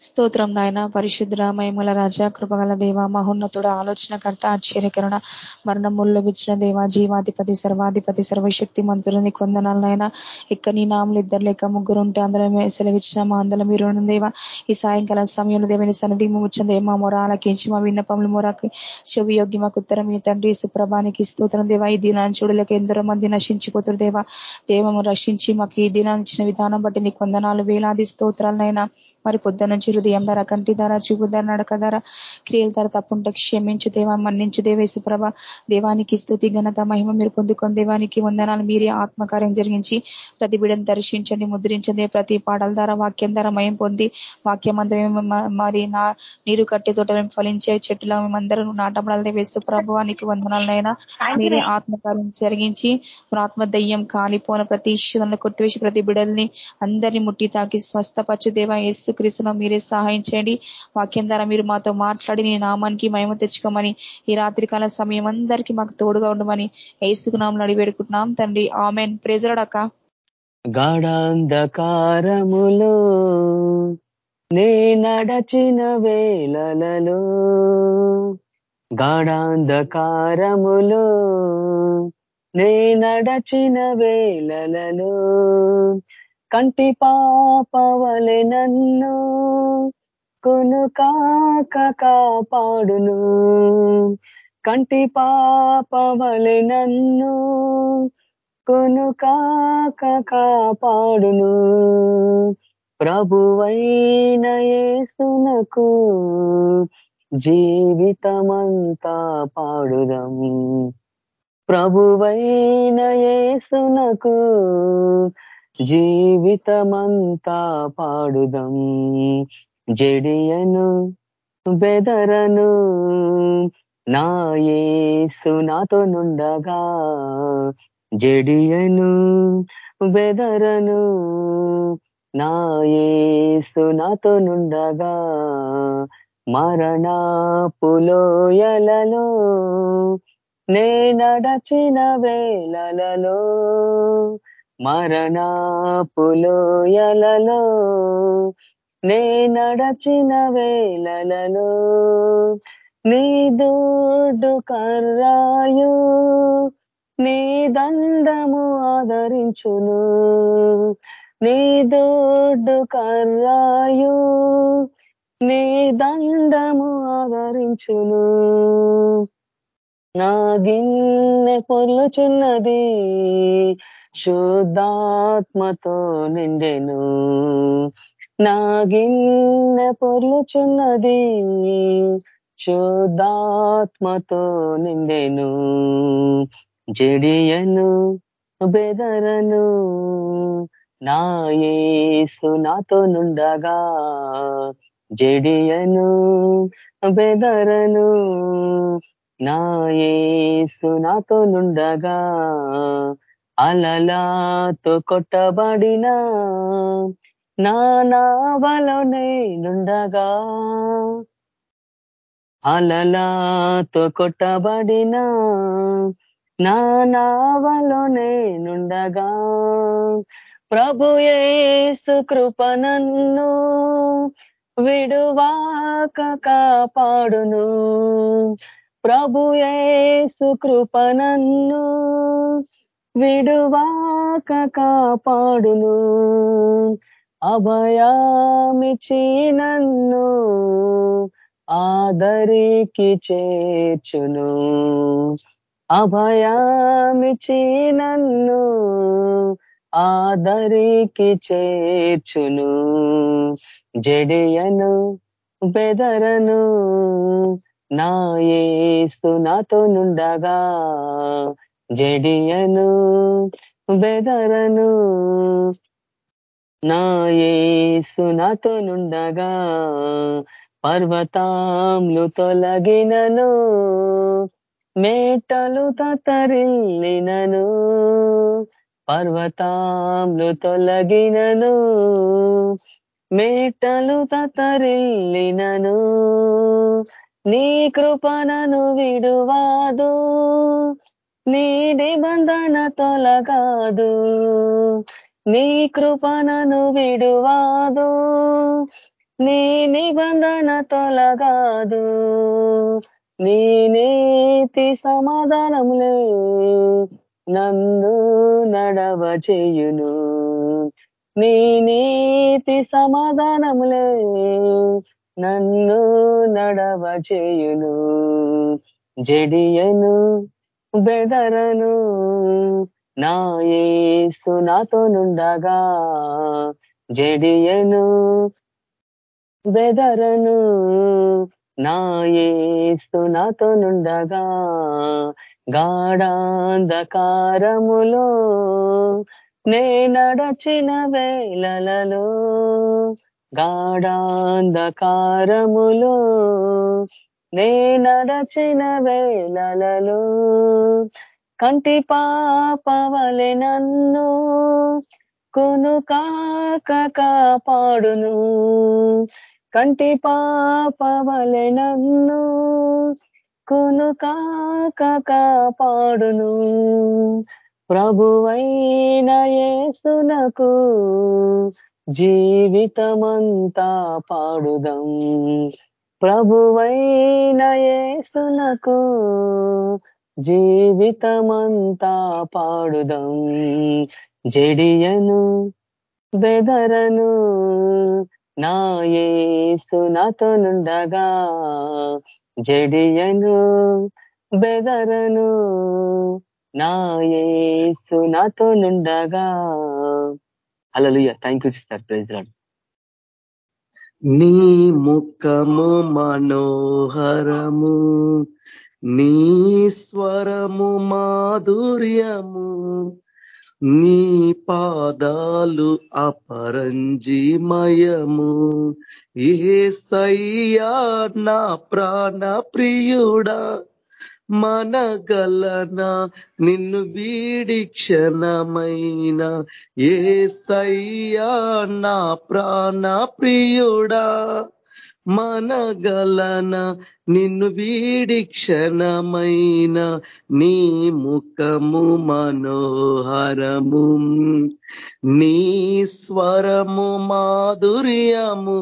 స్తోత్రం నాయన. పరిశుద్ర మహిమల రాజ కృపగల దేవ మహోన్నతుడ ఆలోచనకర్త ఆశ్చర్యకరణ మరణముల్లో విచ్చిన దేవ జీవాధిపతి సర్వాధిపతి సర్వశక్తి మంత్రులని కొందనాలు నాయన. ఇక్క నీ నాములు ఇద్దరు లేక ముగ్గురు ఉంటే అందరం సెలవిచ్చిన మా అందరం మీరు దేవ. ఈ సాయంకాల సమయంలో దేవని సన్నిధి ముచ్చిన దేవ మా మొర ఆలకించి మా విన్నపములు మొరకి శుభయోగి మాకు ఉత్తరం మీ తండ్రి సుప్రభానికి స్తోత్రం దేవ. ఈ దినాన్ని చూడలేక ఎందరో మంది నశించిపోతురు దేవ. దేవము రక్షించి మాకు ఈ దినాన్ని ఇచ్చిన విధానం బట్టి నీ కొందనాలు వేలాది స్తోత్రాలనైనా మరి పొద్దు నుంచి హృదయం ధర కంటి ధర చూపు ధర నడక ధర క్రియల ధర తప్పుంటే క్షమించు దేవా మన్నించు దేవేశుప్రభ దేవానికి స్థుతి ఘనత మహిమ మీరు పొందుకొని దేవానికి వందనాలు మీరే ఆత్మకార్యం జరిగించి ప్రతి బిడను దర్శించండి ముద్రించండి ప్రతి పాటల ధర వాక్యం ధర మయం పొంది వాక్యం అందరం మరి నా నీరు కట్టే తోట ఫలించే చెట్టుల మేమందరం నాటబడాలి వేస్తూ ప్రభువానికి వందనాలనైనా మీరే ఆత్మకార్యం జరిగించి ఆత్మ దయ్యం కాలిపోన ప్రతి ఇష్యూలను కొట్టివేసి ప్రతి బిడల్ని అందరినీ ముట్టి తాకి స్వస్థపచ్చు దేవా ఏసు క్రీస్తులో మీరే సహాయం చేయండి. వాక్యం ద్వారా మీరు మాతో మాట్లాడి నీ నామానికి మహిమ తెచ్చుకోమని ఈ రాత్రికాల సమయం అందరికీ మాకు తోడుగా ఉండమని ఏసుకు నామలు తండ్రి ఆమెన్. ప్రేజరడక్క గాఢాంధకారములో నే నడచిన వేళలలో గాఢాంధకారములో నే నడచిన వేళలలో కంటి పాపవలె నన్ను కొను కాక కాపాడును. కంటి పాపవలె నన్ను కొను కాక కాపాడును. ప్రభువైన యేసునకు జీవితమంతా పాడుదం. ప్రభువైన యేసునకు జీవితమంతా పాడుదం. జడియను బెదరను నా యేసు నాతో నుండగా. జడియను బెదరను నా యేసు నాతో నుండగా. మరణ పులోయలలో నే వేళలలో మరణ పులోయలలో నే నడచిన వేళలలో. నీ దోడు కర్రాయు నీ దండము ఆదరించును. నీ దోడు కర్రాయు నీ దండము ఆదరించును. నా గిన్నె పొర్లుచున్నది శుద్ధాత్మతో నిండెను. నా గిన్నె పొర్లుచున్నది శుద్ధాత్మతో నిండెను. జడియను బెదరను నా యేసు నాతో నుండగా. జడియను బెదరను నా యేసు నాతో నుండగా. అలలాతో కొట్టబడిన నా నావలో నేనుండగా అలలాతో కొట్టబడిన నా నావలో నేనుండగా ప్రభుయేసు కృపనన్ను విడువాక కాపాడును. ప్రభుయేసు కృపనన్ను విడువాక కాపాడును. అభయామిచి నన్ను ఆదరికి చేర్చును. అభయామిచి నన్ను ఆదరికి చేర్చును. జడియను బెదరను నా ఏసు నాతో నుండగా జడియను బెదరను నా ఏసు నాతో నుండగా పర్వతాంలు తొలగినను మేటలు తతరిల్లినను పర్వతాంలు తొలగినను మేటలు తతరిల్లినను నీ కృపణను విడువాదు. నీ నిబంధన తొలగాదు నీ కృపణను విడువాదు. నీ నిబంధన తొలగాదు నీ నీతి సమాధానములే నందు నడవ చేయును నీ నీతి సమాధానములే నన్ను నడవ చేయును జడియను బెదరను నా ఏసు నాతో నుండగా జడియను. బెదరను నా ఏసు నాతో నుండగా గాఢాంధకారములో నే నడచిన వేళలలో గాఢాంధకారములో నే నడచిన వేళలలో కంటి పాపవలె నన్ను కొను కాక కాపాడును. కంటి పాపవలె నన్ను కొను కాక కాపాడును. ప్రభువైన యేసునకు జీవితమంతా పాడుదం. ప్రభువైన యేసునకు జీవితమంతా పాడుదం. జడియను బెదరను నా నాతో నుండగా. జడియను బెదరను నా యేసు నాతో నుండగా. Hallelujah thank you sister praise రాడు నీ ముఖము మనోహరము నీ స్వరము మాధుర్యము నీ పాదాలు అపరంజిమయము. ఏ సయ్యా నా ప్రాణ ప్రియుడా మనగలన? నిన్ను వీడి క్షణమైన ఏ సయ్యా నా ప్రాణ ప్రియుడా. మనగలన? నిన్ను వీడి క్షణమైన నీ ముఖము మనోహరము నీ స్వరము మాధుర్యము.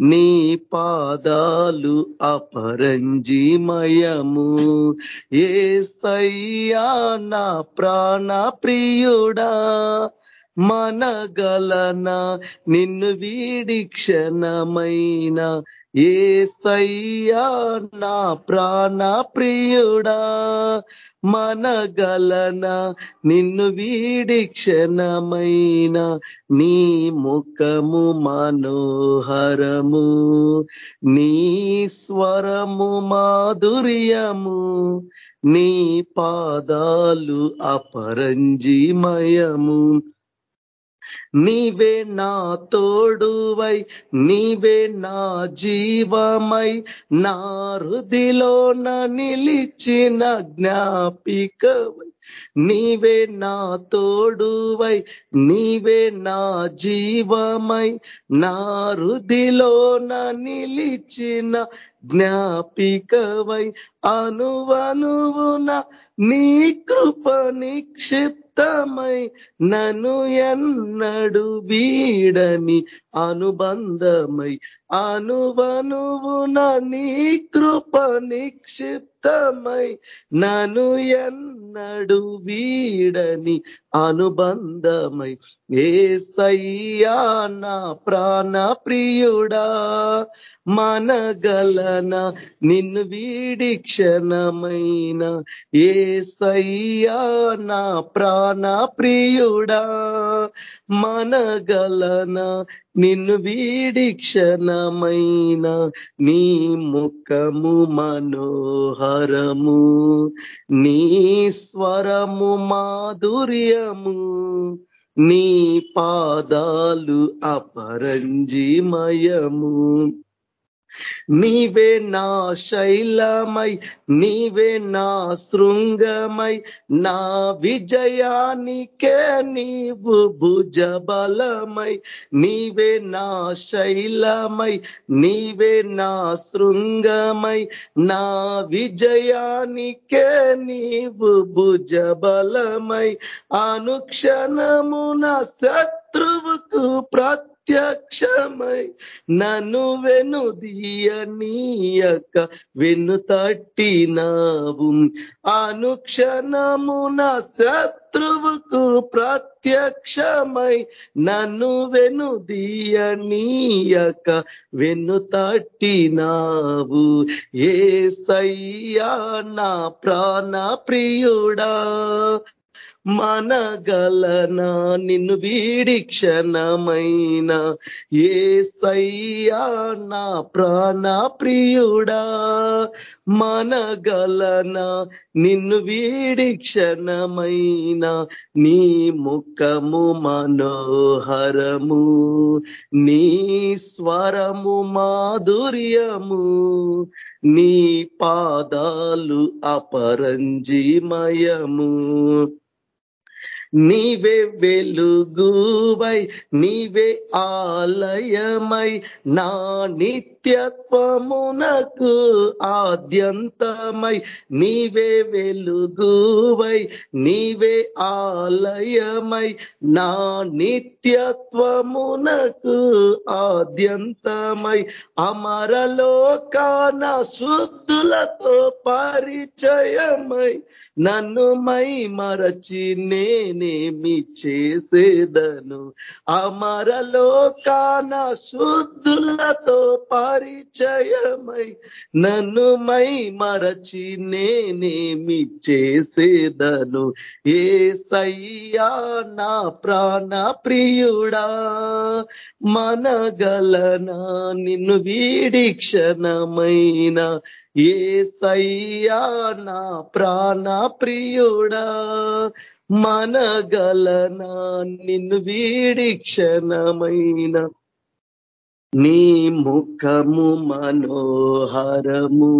నీ పాదాలు అపరంజిమయము. ఏ సయ్యా నా ప్రాణ ప్రియుడా మనగలన నిన్ను వీడి క్షణమైన ఏ సయ్యా నా ప్రాణ ప్రియుడా మనగలన నిన్ను వీడి క్షణమైన నీ ముఖము మనోహరము నీ స్వరము మాధుర్యము నీ పాదాలు అపరంజిమయము. నీవే నా తోడువై నీవే నా జీవమై నా హృదిలోన నిలిచిన జ్ఞాపికవై. నీవే నా తోడువై నీవే నా జీవమై నా హృదిలోన నిలిచిన జ్ఞాపికవై. అనువనువున నీ కృప నిక్షిప్తమై నను ఎన్నడు వీడని అనుబంధమై అనువనువు నీ కృప నిక్షిప్తమై నను ఎన్నడు వీడని అనుబంధమై. ఏ సయ్యా నా ప్రాణ ప్రియుడా మనగలన నిన్ను వీడి క్షణమైన ఏ సయ్యా నా ప్రాణ ప్రియుడా మనగలన నిన్ను వీడి క్షణమైన నీ ముఖము మనోహరము నీ స్వరము మాధుర్యము నీ పాదాలు అపరంజిమయము. నీవే నా శైలమై నీవే నా శృంగమై నా విజయానికే నీవు భుజబలమై నీవే నా శైలమై నీవే నా శృంగమై నా విజయానికే నీవు భుజబలమై. అనుక్షణమున శత్రువుకు ప్రతి ప్రత్యక్షమై నన్ను వెనుదీయనీయక వెన్ను తట్టినావు. అనుక్షణమున శత్రువుకు ప్రత్యక్షమై నన్ను వెనుదీయనీయక వెన్ను తట్టినావు. ఏ సయ్యా నా ప్రాణ ప్రియుడా మనగలనా? నిన్ను వీడి క్షణమైన. ఏ సయ్యా నా ప్రాణ ప్రియుడా. మనగలనా? నిన్ను వీడి క్షణమైన. నీ ముఖము మనోహరము. నీ స్వరము మాధుర్యము. నీ పాదాలు అపరంజిమయము. నీవే వెలుగువై నీవే ఆలయమై నా నిత్య నిత్యత్వమునకు ఆద్యంతమై నీవే వెలుగువై నీవే ఆలయమై. నా నిత్యత్వమునకు ఆద్యంతమై అమరలోకాన శుద్ధులతో పరిచయమై నన్ను మై మరచి నేనేమి చేసేదను? అమరలోకాన శుద్ధులతో పరిచయమై నన్ను మై మరచి నేనేమి చేసేదను? ఏ సయ్యా నా ప్రాణ ప్రియుడా మనగలనా నిన్ను వీడి క్షణమైన? ఏ సయ్యా నా ప్రాణ ప్రియుడా మనగలనా నిన్ను వీడి క్షణమైన? నీ ముఖము మనోహరము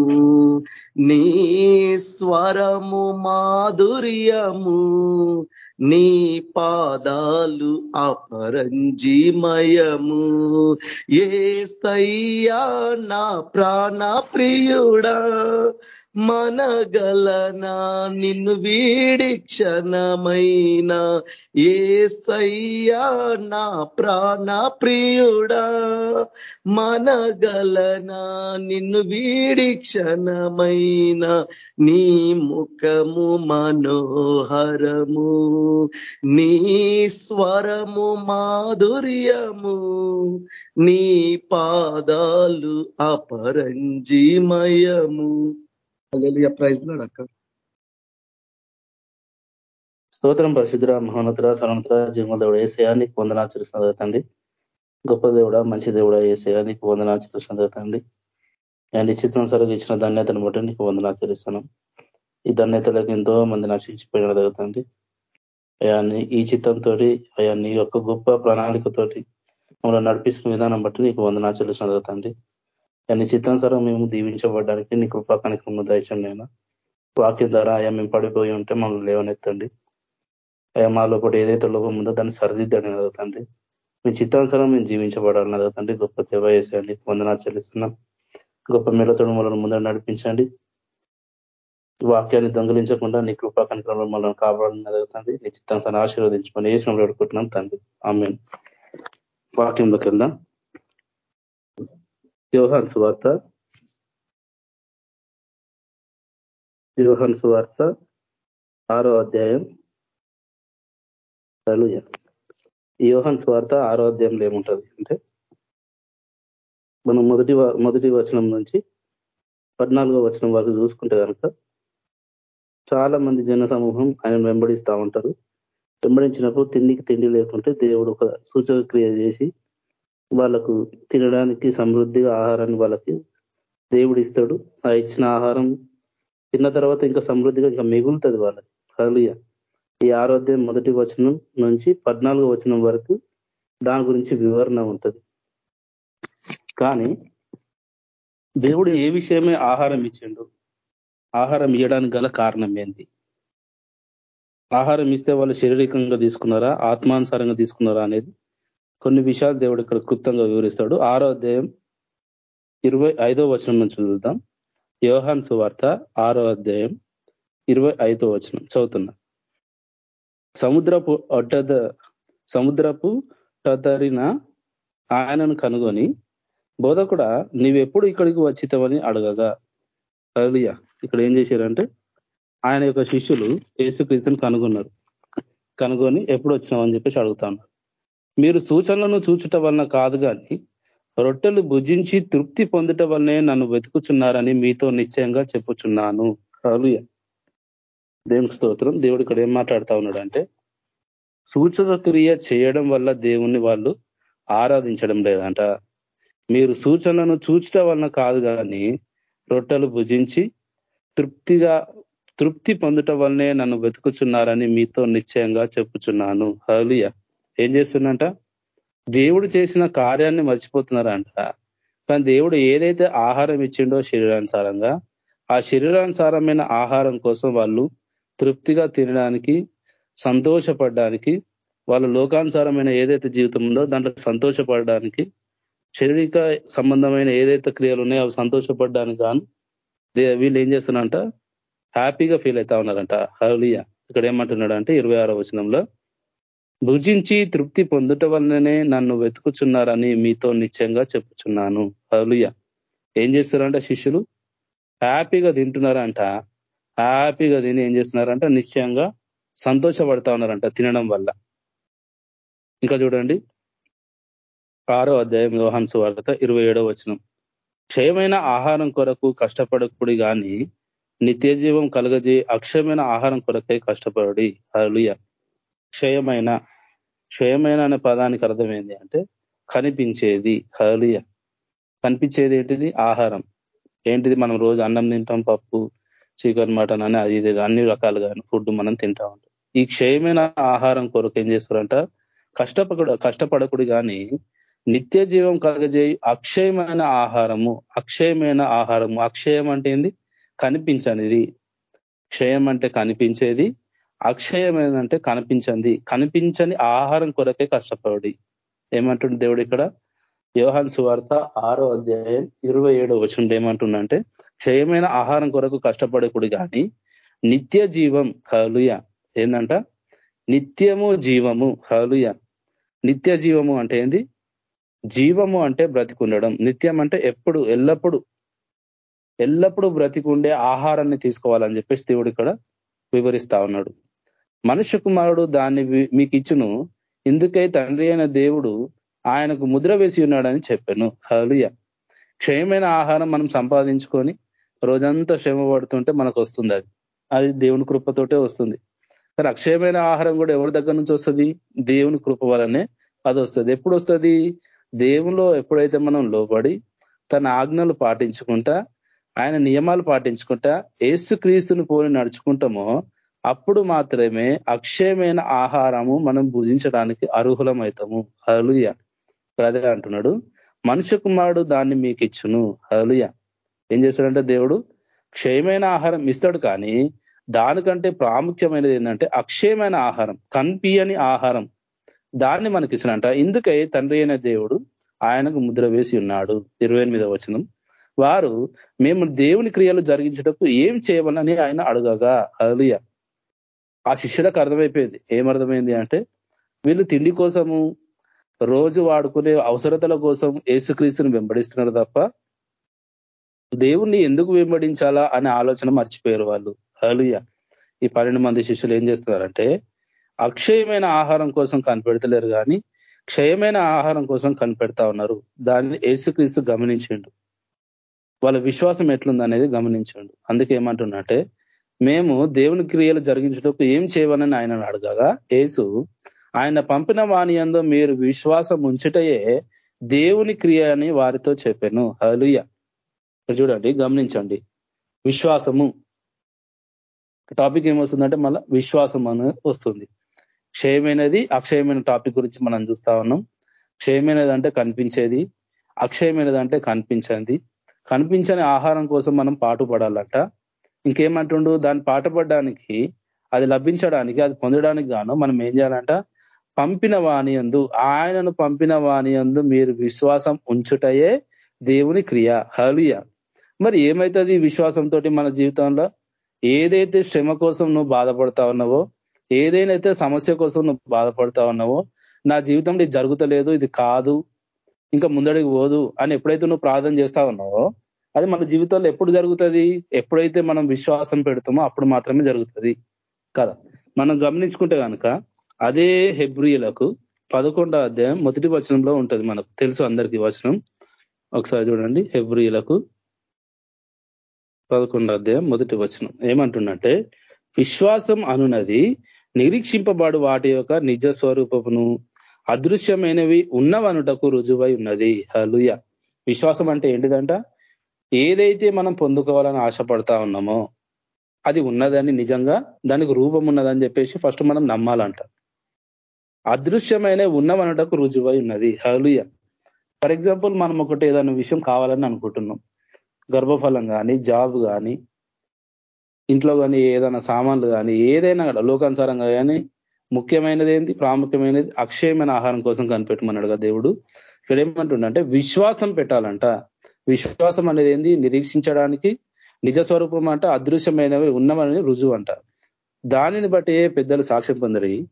నీ స్వరము మాధుర్యము నీ పాదాలు అపరంజిమయము. ఏ సయ్యా నా ప్రాణ ప్రియుడా మనగలనా? నిన్ను వీడిక్షణమైనా ఏ సయ్యా నా ప్రాణ ప్రియుడా? మనగలనా? నిన్ను వీడిక్షణమైనా నీ ముఖము మనోహరము నీ స్వరము మాధుర్యము నీ పాదాలు అపరంజిమయము. ప్రైజ్లో అక్క. స్తోత్రం పరిశుద్ర మహోన్నతుర సరణతుర జీవదేవుడ ఏసయానికి నీకు వందనాచరిస్తున్న గొప్ప దేవుడ మంచి దేవుడ ఏసయానికి నీకు వందనాచరిస్తున్న తండ్రి. అండ్ చిత్రం సరిగ్గా ఇచ్చిన ధన్యతను బట్టి నీకు వందనాచరిస్తున్నాం ఈ ధన్యతలకు ఎంతో మంది నశించిపోయిన జరుగుతుంది అయాన్ని ఈ చిత్తంతో అయాన్ని యొక్క గొప్ప ప్రణాళికతోటి మమ్మల్ని నడిపిస్తున్న విధానం బట్టి నీకు వందనాచరిస్తున్న జరుగుతుంది నీ చిత్తానుసారం మేము దీవించబడడానికి నీ కృపా కనికము దయచండి నేను వాక్యం ద్వారా ఆయా మేము పడిపోయి ఉంటే మమ్మల్ని లేవనెత్తండి. ఆయా మా లోపల ఏదైతే లోపం ఉందో దాన్ని సరిదిద్దండి నదుతండి మీ చిత్తానుసారం మేము జీవించబడాలని నదుతండి గొప్ప దేవ చేసేయండి వందనాలు చెల్లిస్తున్నాం. గొప్ప మేళతో మమ్మల్ని ముందర నడిపించండి. వాక్యాన్ని దొంగలించకుండా నీ కృపా కనుకలు మమ్మల్ని కాపాడని నదుతండి నీ చిత్తానుసారం ఆశీర్వదించుకొని ఏ సమయంలో అడుకుంటున్నాం తండ్రి. ఆమె వాక్యంలోకి కింద యోహాన్ సువార్త. యోహాన్ సువార్త ఆరో అధ్యాయం. ఈ యోహన్ స్వార్థ ఆరో అధ్యాయంలో ఏముంటుంది అంటే మనం మొదటి మొదటి వచనం నుంచి పద్నాలుగో వచనం వరకు చూసుకుంటే కనుక చాలా మంది జన సమూహం ఆయన వెంబడిస్తూ ఉంటారు. వెంబడించినప్పుడు తిండికి తిండి లేకుంటే దేవుడు ఒక సూచక క్రియ చేసి వాళ్ళకు తినడానికి సమృద్ధిగా ఆహారాన్ని వాళ్ళకి దేవుడు ఇస్తాడు. ఆ ఇచ్చిన ఆహారం తిన్న తర్వాత ఇంకా సమృద్ధిగా ఇంకా మిగులుతుంది వాళ్ళకి. హలియ ఈ ఆరోగ్యం మొదటి వచనం నుంచి పద్నాలుగో వచనం వరకు దాని గురించి వివరణ ఉంటుంది. కానీ దేవుడు ఏ విషయమే ఆహారం ఇచ్చిండు? ఆహారం ఇవ్వడానికి గల కారణం ఏంటి ఆహారం ఇస్తే వాళ్ళు శారీరకంగా తీసుకున్నారా? ఆత్మానుసారంగా తీసుకున్నారా అనేది కొన్ని విషయాలు దేవుడు ఇక్కడ క్లుప్తంగా వివరిస్తాడు. ఆరో అధ్యాయం ఇరవై ఐదో వచనం నుంచి చదువుతాం యోహాన్ సువార్త ఆరో అధ్యాయం ఇరవై ఐదో వచనం చదువుతున్నా. సముద్రపు అడ్డద సముద్రపు టదరిన ఆయనను కనుగొని బోధకుడ నీవెప్పుడు ఇక్కడికి వచ్చితావని అడగగా. అలియా ఇక్కడ ఏం చేశారంటే ఆయన యొక్క శిష్యులు యేసుక్రీస్తుని కనుగొన్నారు. కనుగొని ఎప్పుడు వచ్చినామని చెప్పేసి అడుగుతాను మీరు సూచనలను చూచుట వలన కాదు కానీ రొట్టెలు భుజించి తృప్తి పొందుట వల్లనే నన్ను వెతుకుచున్నారని మీతో నిశ్చయంగా చెప్పుచున్నాను. హలుయ దేవునికి స్తోత్రం. దేవుడు ఇక్కడ ఏం మాట్లాడుతా ఉన్నాడంటే సూచక క్రియ చేయడం వల్ల దేవుణ్ణి వాళ్ళు ఆరాధించడం లేదంట. మీరు సూచనలను చూచట వలన కాదు కానీ రొట్టెలు భుజించి తృప్తిగా తృప్తి పొందుట వల్లనే నన్ను వెతుకుచున్నారని మీతో నిశ్చయంగా చెప్పుచున్నాను. హలియ ఏం చేస్తున్నంట దేవుడు చేసిన కార్యాన్ని మర్చిపోతున్నారంట. కానీ దేవుడు ఏదైతే ఆహారం ఇచ్చిండో శరీరానుసారంగా ఆ శరీరానుసారమైన ఆహారం కోసం వాళ్ళు తృప్తిగా తినడానికి సంతోషపడడానికి వాళ్ళ లోకానుసారమైన ఏదైతే జీవితం ఉందో దాంట్లో సంతోషపడడానికి శారీరక సంబంధమైన ఏదైతే క్రియలు ఉన్నాయో అవి సంతోషపడడానికి గాను వీళ్ళు ఏం చేస్తున్నారంట? హ్యాపీగా ఫీల్ అవుతా ఉన్నారంట. హలియా ఇక్కడ ఏమంటున్నాడు అంటే ఇరవై ఆరో వచనంలో భుజించి తృప్తి పొందుట వల్లనే నన్ను వెతుకుచున్నారని మీతో నిశ్చయంగా చెప్పుచున్నాను. హలుయ ఏం చేస్తున్నారంట శిష్యులు? హ్యాపీగా తింటున్నారంట. హ్యాపీగా తిని ఏం చేస్తున్నారంట? నిశ్చయంగా సంతోషపడతా ఉన్నారంట తినడం వల్ల. ఇంకా చూడండి. ఆరో అధ్యాయం వ్యవహాన్ సువార్త ఇరవై ఏడో వచనం. క్షయమైన ఆహారం కొరకు కష్టపడకుడి కానీ నిత్య జీవం కలగజే అక్షయమైన ఆహారం కొరకై కష్టపడి హలుయ క్షయమైన క్షయమైన అనే పదానికి అర్థమైంది అంటే కనిపించేది హలియ. కనిపించేది ఏంటిది? ఆహారం. ఏంటిది? మనం రోజు అన్నం తింటాం పప్పు చికెన్ మటన్ అని అది ఇది అన్ని రకాలుగా ఫుడ్ మనం తింటా ఉంటాం. ఈ క్షయమైన ఆహారం కొరకు ఏం చేస్తారంట? కష్టపడ కష్టపడకుడు కానీ నిత్య జీవం కలగజేయి అక్షయమైన ఆహారము అక్షయమైన ఆహారము. అక్షయం అంటే ఏంది? కనిపించనిది. క్షయం అంటే కనిపించేది అక్షయమైనదంటే కనిపించండి. కనిపించని ఆహారం కొరకే కష్టపడి. ఏమంటుండే దేవుడు ఇక్కడ? యోహాన్ సువార్త ఆరో అధ్యాయం ఇరవై ఏడో వచ్చిండు ఏమంటుండంటే క్షయమైన ఆహారం కొరకు కష్టపడకుడు కానీ నిత్య జీవం హలుయ ఏంటంట నిత్యము జీవము హలుయ నిత్య జీవము అంటే ఏంది? జీవము అంటే బ్రతికుండడం. నిత్యం అంటే ఎప్పుడు ఎల్లప్పుడు ఎల్లప్పుడూ బ్రతికుండే ఆహారాన్ని తీసుకోవాలని చెప్పేసి దేవుడు ఇక్కడ వివరిస్తా ఉన్నాడు. మనుష్య కుమారుడు దాన్ని మీకు ఇచ్చును ఇందుకై తండ్రి అయిన దేవుడు ఆయనకు ముద్ర వేసి ఉన్నాడని చెప్పాను. హలుయ క్షయమైన ఆహారం మనం సంపాదించుకొని రోజంతా శ్రమ పడుతుంటే మనకు వస్తుంది అది. అది దేవుని కృపతోటే వస్తుంది. కానీ అక్షయమైన ఆహారం కూడా ఎవరి దగ్గర నుంచి వస్తుంది? దేవుని కృప వలనే అది వస్తుంది ఎప్పుడు వస్తుంది దేవునిలో ఎప్పుడైతే మనం లోబడి తన ఆజ్ఞలు పాటించుకుంటా ఆయన నియమాలు పాటించుకుంటా ఏసు క్రీస్తుని పోలి నడుచుకుంటామో అప్పుడు మాత్రమే అక్షయమైన ఆహారము మనం భుజించడానికి అర్హులమవుతాము హలుయ అదే అంటున్నాడు మనుష్య కుమారుడు దాన్ని మీకు ఇచ్చును హలుయ ఏం చేస్తాడంటే దేవుడు క్షయమైన ఆహారం ఇస్తాడు కానీ దానికంటే ప్రాముఖ్యమైనది ఏంటంటే అక్షయమైన ఆహారం కన్పియని ఆహారం దాన్ని మనకి ఇచ్చినంట ఇందుకై తండ్రి అయిన దేవుడు ఆయనకు ముద్ర వేసి ఉన్నాడు. ఇరవై ఎనిమిదవ వచనం. వారు మేము దేవుని క్రియలు జరిగించేటప్పుడు ఏం చేయమని ఆయన అడగగా. హలుయ ఆ శిష్యులకు అర్థమైపోయింది. ఏమర్థమైంది అంటే వీళ్ళు తిండి కోసము రోజు వాడుకునే అవసరతల కోసం ఏసుక్రీస్తుని వెంబడిస్తున్నారు తప్ప దేవుణ్ణి ఎందుకు వెంబడించాలా అనే ఆలోచన మర్చిపోయారు వాళ్ళు. హలుయ ఈ పన్నెండు మంది శిష్యులు ఏం చేస్తున్నారంటే అక్షయమైన ఆహారం కోసం కనిపెడతలేరు కానీ క్షయమైన ఆహారం కోసం కనిపెడతా ఉన్నారు. దాన్ని ఏసుక్రీస్తు గమనించిండు. వాళ్ళ విశ్వాసం ఎట్లుందనేది గమనించండు. అందుకే ఏమంటున్నట్టే మేము దేవుని క్రియలు జరిగించటకు ఏం చేయవనని ఆయన అడగగా ఏసు ఆయన పంపిన వాణి అందో మీరు విశ్వాసం ఉంచుటయే దేవుని క్రియ అని వారితో చెప్పాను. హలుయ చూడండి గమనించండి. విశ్వాసము. టాపిక్ ఏమొస్తుందంటే మళ్ళా విశ్వాసం అని వస్తుంది. క్షయమైనది అక్షయమైన టాపిక్ గురించి మనం చూస్తా ఉన్నాం. క్షయమైనది అంటే కనిపించేది అక్షయమైనది అంటే కనిపించేది. కనిపించని ఆహారం కోసం మనం పాటుపడాలంట. ఇంకేమంటుండు? దాన్ని పాటుపడడానికి అది లభించడానికి అది పొందడానికి గాను మనం ఏం చేయాలంట? పంపిన వాణి అందు ఆయనను పంపిన వాణి అందు మీరు విశ్వాసం ఉంచుటయే దేవుని క్రియ. హలియ మరి ఏమవుతుంది విశ్వాసంతో మన జీవితంలో? ఏదైతే శ్రమ కోసం నువ్వు బాధపడతా ఉన్నావో ఏదైనా సమస్య కోసం నువ్వు బాధపడతా ఉన్నావో నా జీవితంలో ఇది జరుగుతలేదు ఇది కాదు ఇంకా ముందడికి పోదు అని ఎప్పుడైతే నువ్వు ప్రార్థన చేస్తా ఉన్నావో అది మన జీవితంలో ఎప్పుడు జరుగుతుంది? ఎప్పుడైతే మనం విశ్వాసం పెడతామో అప్పుడు మాత్రమే జరుగుతుంది. కదా? మనం గమనించుకుంటే కనుక అదే హెబ్రియులకు పదకొండో అధ్యాయం మొదటి వచనంలో ఉంటుంది మనకు. తెలుసు అందరికీ వచనం. ఒకసారి చూడండి. హెబ్రియులకు పదకొండో అధ్యాయం మొదటి వచనం. ఏమంటుండంటే విశ్వాసం అనున్నది నిరీక్షింపబడు వాటి యొక్క నిజ స్వరూపమును. అదృశ్యమైనవి ఉన్నవనుటకు రుజువై ఉన్నది. హలుయ విశ్వాసం అంటే ఏంటిదంట? ఏదైతే మనం పొందుకోవాలని ఆశపడతా ఉన్నామో అది ఉన్నదని నిజంగా దానికి రూపం ఉన్నదని చెప్పేసి ఫస్ట్ మనం నమ్మాలంట. అదృశ్యమైన ఉన్నవనటకు రుజువై ఉన్నది. హలుయ ఫర్ ఎగ్జాంపుల్ మనం ఒకటి ఏదైనా విషయం కావాలని అనుకుంటున్నాం. గర్భఫలం కానీ జాబ్ కానీ ఇంట్లో కానీ ఏదైనా సామాన్లు కానీ ఏదైనా కూడా లోకానుసారంగా కానీ ముఖ్యమైనది ఏంటి? ప్రాముఖ్యమైనది అక్షయమైన ఆహారం కోసం కనిపెట్టమన్నాడు కదా దేవుడు. ఇక్కడ ఏమంటుండంటే విశ్వాసం పెట్టాలంట. విశ్వాసం అనేది ఏంది? నిరీక్షించడానికి నిజ స్వరూపం అంట అదృశ్యమైనవి ఉన్నవని రుజువు అంట. దానిని బట్టి పెద్దలు సాక్ష్యం పొందరి.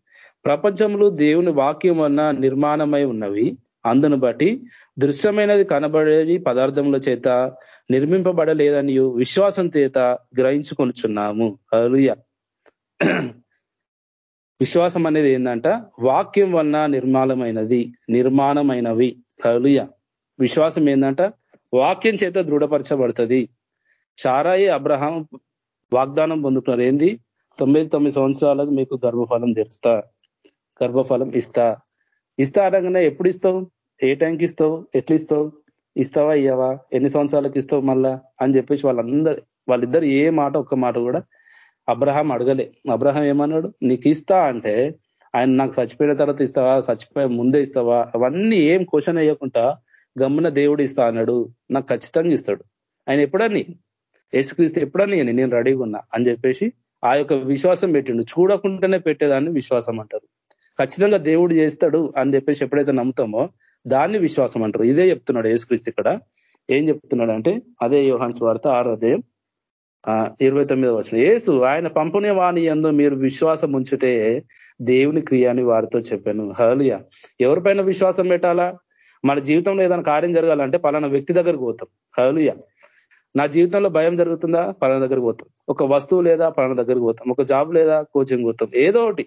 ప్రపంచంలో దేవుని వాక్యం వలన నిర్మాణమై ఉన్నవి. అందును బట్టి దృశ్యమైనది కనబడేది పదార్థముల చేత నిర్మింపబడలేదని విశ్వాసం చేత గ్రహించుకొనిచున్నాము. అలుయ విశ్వాసం అనేది ఏంటంట వాక్యం వలన నిర్మాణమైనది నిర్మాణమైనవి. అలుయ విశ్వాసం ఏంటంట వాక్యం చేత దృఢపరచబడుతుంది. చారాయి అబ్రహాం వాగ్దానం పొందుతున్నారు. ఏంది? తొమ్మిది తొమ్మిది సంవత్సరాలకు మీకు గర్భఫలం తెరుస్తా గర్భఫలం ఇస్తా. ఇస్తా అనగానే ఎప్పుడు ఇస్తావు? ఏ టైంకి ఇస్తావు? ఎట్లా ఇస్తావు? ఇస్తావా ఇయ్యవా? ఎన్ని సంవత్సరాలకు ఇస్తావు మళ్ళా? అని చెప్పేసి వాళ్ళందరూ వాళ్ళిద్దరు ఏ మాట ఒక్క మాట కూడా అబ్రహాం అడగలే. అబ్రహాం ఏమన్నాడు? నీకు ఇస్తా అంటే ఆయన నాకు చచ్చిపోయిన తర్వాత ఇస్తావా? చచ్చిపోయే ముందే ఇస్తావా? అవన్నీ ఏం క్వశ్చన్ అయ్యకుండా గమ్మున దేవుడు ఇస్తా అన్నాడు. నాకు ఖచ్చితంగా ఇస్తాడు. ఆయన ఎప్పుడని? యేసుక్రీస్తు ఎప్పుడని? నేను రెడీగా ఉన్నా అని చెప్పేసి ఆ యొక్క విశ్వాసం పెట్టిండు. చూడకుండానే పెట్టేదాన్ని విశ్వాసం అంటారు. ఖచ్చితంగా దేవుడు చేస్తాడు అని చెప్పేసి ఎప్పుడైతే నమ్ముతామో దాన్ని విశ్వాసం అంటారు. ఇదే చెప్తున్నాడు యేసుక్రీస్తు ఇక్కడ. ఏం చెప్తున్నాడు అంటే అదే యోహాన్స్ వార్త ఆరో అధ్యాయం ఇరవై తొమ్మిదో వచ్చిన ఏసు ఆయన పంపునే వాణి ఎందు మీరు విశ్వాసం ఉంచితే దేవుని క్రియ అని వారితో చెప్పాను. హలియా ఎవరిపైన విశ్వాసం పెట్టాలా? మన జీవితంలో ఏదైనా కార్యం జరగాలంటే పలానా వ్యక్తి దగ్గరకు పోతాం. హలుయ నా జీవితంలో భయం జరుగుతుందా? పలానా దగ్గరకు పోతాం. ఒక వస్తువు లేదా పలానా దగ్గరకు పోతాం. ఒక జాబ్ లేదా కోచింగ్ పోతాం. ఏదో ఒకటి.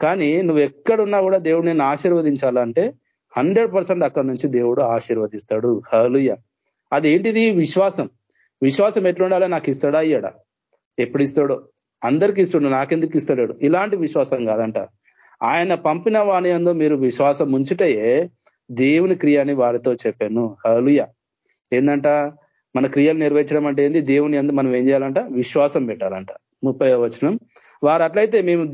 కానీ నువ్వు ఎక్కడున్నా కూడా దేవుడు నేను ఆశీర్వదించాలంటే హండ్రెడ్ పర్సెంట్ అక్కడి నుంచి దేవుడు ఆశీర్వదిస్తాడు. హలుయ అదేంటిది? విశ్వాసం. విశ్వాసం ఎట్లుండాలో నాకు ఇస్తాడా? అయ్యాడా ఎప్పుడు ఇస్తాడో? అందరికి ఇస్తుడు. నాకెందుకు ఇస్తాడు ఇలాంటి విశ్వాసం కాదంట. ఆయన పంపిన వాణి మీరు విశ్వాసం ఉంచుటయే దేవుని క్రియ అని వారితో చెప్పాను. హలుయ ఏంటంట మన క్రియలు నెరవేర్చడం అంటే ఏంది? దేవుని అందు మనం ఏం చేయాలంట? విశ్వాసం పెట్టాలంట. ముప్పై వచనం. వారు అట్లయితే మేము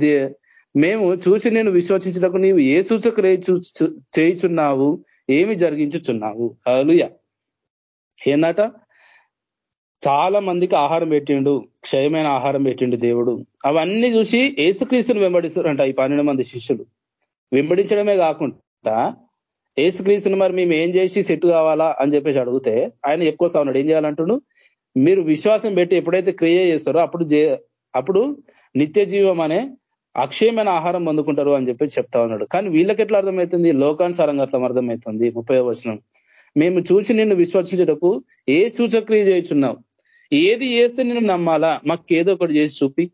మేము చూసి నేను విశ్వసించటకు నీవు ఏ సూచక చేయుచున్నావు? ఏమి జరిగించుచున్నావు? హలుయ ఏందట? చాలా మందికి ఆహారం పెట్టిండు. క్షయమైన ఆహారం పెట్టిండు దేవుడు. అవన్నీ చూసి ఏసుక్రీస్తుని వెంబడిస్తారంట ఈ పన్నెండు మంది శిష్యులు. వెంబడించడమే కాకుండా ఏసుక్రీస్తుని మరి మేము ఏం చేసి సెట్ కావాలా అని చెప్పేసి అడిగితే ఆయన ఎక్కువ ఉన్నాడు. ఏం చేయాలంటుడు? మీరు విశ్వాసం పెట్టి ఎప్పుడైతే క్రియ చేస్తారో అప్పుడు అప్పుడు నిత్య జీవం అనే అక్షయమైన ఆహారం పొందుకుంటారు అని చెప్పి చెప్తా ఉన్నాడు. కానీ వీళ్ళకి ఎట్లా అర్థమవుతుంది? లోకానుసారంగా అట్లా అర్థమవుతుంది. ముప్పై వచనం. మేము చూసి నిన్ను విశ్వసించటకు ఏ సూచక్రియ చేయుచున్నావు ఏది చేస్తే నేను నమ్మాలా? మాకు ఏదో ఒకటి చేసి చూపి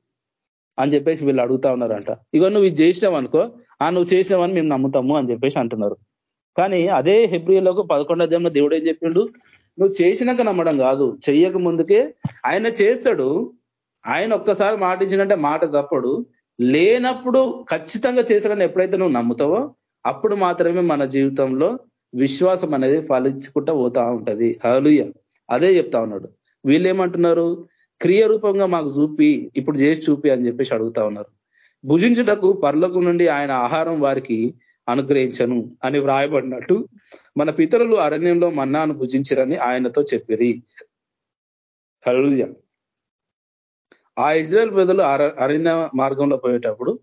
అని చెప్పేసి వీళ్ళు అడుగుతా ఉన్నారంట. ఇగో నువ్వు ఇది చేసినావు అనుకో ఆ నువ్వు చేసినావని మేము నమ్ముతాము అని చెప్పేసి అంటున్నారు. కానీ అదే హెబ్రిలోకి పదకొండో అధ్యాయంలో దేవుడు ఏం చెప్పిండు? నువ్వు చేసినాక నమ్మడం కాదు చెయ్యక ముందుకే. ఆయన చేస్తాడు. ఆయన ఒక్కసారి మాటించినంటే మాట తప్పడు. లేనప్పుడు ఖచ్చితంగా చేశాడని ఎప్పుడైతే నువ్వు నమ్ముతావో అప్పుడు మాత్రమే మన జీవితంలో విశ్వాసం అనేది ఫలించుకుంటా పోతా ఉంటది. అలుయ అదే చెప్తా ఉన్నాడు. వీళ్ళు ఏమంటున్నారు క్రియ రూపంగా మాకు చూపి ఇప్పుడు చేసి చూపి అని చెప్పేసి అడుగుతా ఉన్నారు. భుజించుటకు పర్లకు నుండి ఆయన ఆహారం వారికి అనుగ్రహించను అని వ్రాయబడినట్టు మన పితరులు అరణ్యంలో మన్నాను భుజించరని ఆయనతో చెప్పిరి. ఆ ఇజ్రాయల్ ప్రజలు అరణ్య మార్గంలో పోయేటప్పుడు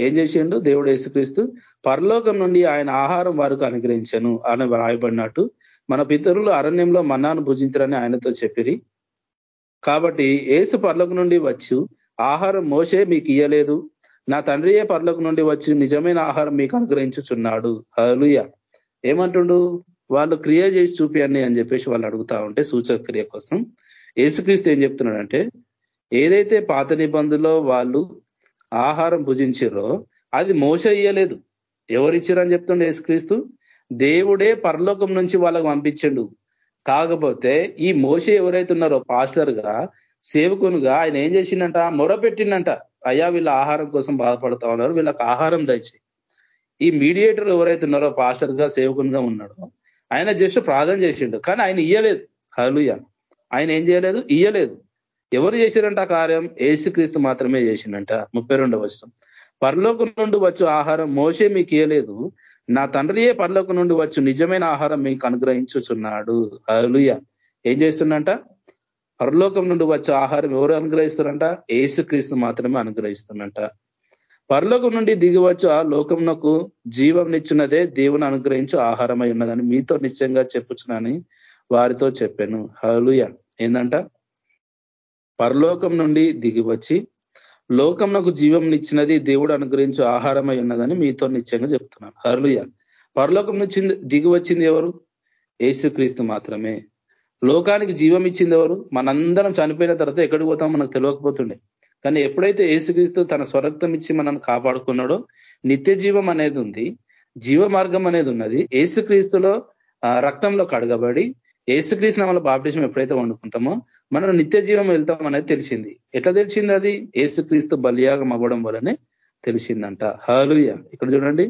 ఏం చేసిండు? దేవుడు యేసుక్రీస్తు పరలోకం నుండి ఆయన ఆహారం వారికి అనుగ్రహించను అని వ్రాయబడినట్టు మన పితరులు అరణ్యంలో మన్నాను భుజించరని ఆయనతో చెప్పిరి. కాబట్టి ఏసు పర్లకు నుండి వచ్చు ఆహారం మోసే మీకు ఇయ్యలేదు నా తండ్రియే పర్లకు నుండి వచ్చి నిజమైన ఆహారం మీకు అనుగ్రహించుచున్నాడు. హలుయ ఏమంటుండు? వాళ్ళు క్రియ చేసి చూపియండి అని చెప్పేసి వాళ్ళు అడుగుతా ఉంటే సూచక క్రియ కోసం యేసుక్రీస్తు ఏం చెప్తున్నాడంటే ఏదైతే పాత నిబంధనలో వాళ్ళు ఆహారం భుజించారో అది మోస ఇయ్యలేదు. ఎవరిచ్చారని చెప్తుండే యేసుక్రీస్తు? దేవుడే పరలోకం నుంచి వాళ్ళకు పంపించండు. కాకపోతే ఈ మోస ఎవరైతే ఉన్నారో పాస్టర్గా సేవకునుగా ఆయన ఏం చేసిండంట? మొర పెట్టిండంట అయ్యా వీళ్ళ ఆహారం కోసం బాధపడతా ఉన్నారు వీళ్ళకి ఆహారం దయచి ఈ మీడియేటర్ ఎవరైతే ఉన్నారో పాస్టర్గా సేవకునిగా ఉన్నాడో ఆయన జస్ట్ ప్రార్థన చేసిండు కానీ ఆయన ఇయ్యలేదు. హలుయ ఆయన ఏం చేయలేదు? ఇయ్యలేదు. ఎవరు చేశారంట కార్యం? ఏసుక్రీస్తు మాత్రమే చేసిండంట. ముప్పై రెండవ వర్షం పరలోకం నుండి వచ్చు ఆహారం మోసే మీకు ఇయ్యలేదు. నా తండ్రియే పరలోకం నుండి వచ్చు నిజమైన ఆహారం మీకు అనుగ్రహించుచున్నాడు. హలుయ ఏం చేస్తుండంట? పరలోకం నుండి వచ్చే ఆహారం ఎవరు అనుగ్రహిస్తారంట? ఏసుక్రీస్తు మాత్రమే అనుగ్రహిస్తున్నట పరలోకం నుండి దిగివచ్చు ఆ లోకంనకు జీవం నిచ్చినదే దేవుని అనుగ్రహించు ఆహారమై ఉన్నదని మీతో నిశ్చయంగా చెప్పుచునని వారితో చెప్పాను. హలుయ ఏందంట? పరలోకం నుండి దిగివచ్చి లోకంకు లోకంనకు జీవం నిచ్చినది దేవుడు అనుగ్రహించు ఆహారమై ఉన్నదని మీతో నిశ్చయంగా చెప్తున్నాను. హలుయ పరలోకం నుంచి దిగి వచ్చింది ఎవరు? ఏసుక్రీస్తు మాత్రమే. లోకానికి జీవం ఇచ్చింది ఎవరు? మనందరం చనిపోయిన తర్వాత ఎక్కడికి పోతాం మనకు తెలియకపోతుండే. కానీ ఎప్పుడైతే ఏసుక్రీస్తు తన స్వరక్తం ఇచ్చి మనల్ని కాపాడుకున్నాడో నిత్య జీవం అనేది ఉంది జీవ మార్గం అనేది ఉన్నది. ఏసుక్రీస్తులో రక్తంలో కడగబడి ఏసుక్రీస్తు నామల బాప్టిజం ఎప్పుడైతే వండుకుంటామో మనం నిత్య జీవం వెళ్తాం అనేది తెలిసింది. ఎట్లా తెలిసింది అది? ఏసుక్రీస్తు బలియాగం అవ్వడం వల్లనే తెలిసిందంట. హలుయ ఇక్కడ చూడండి.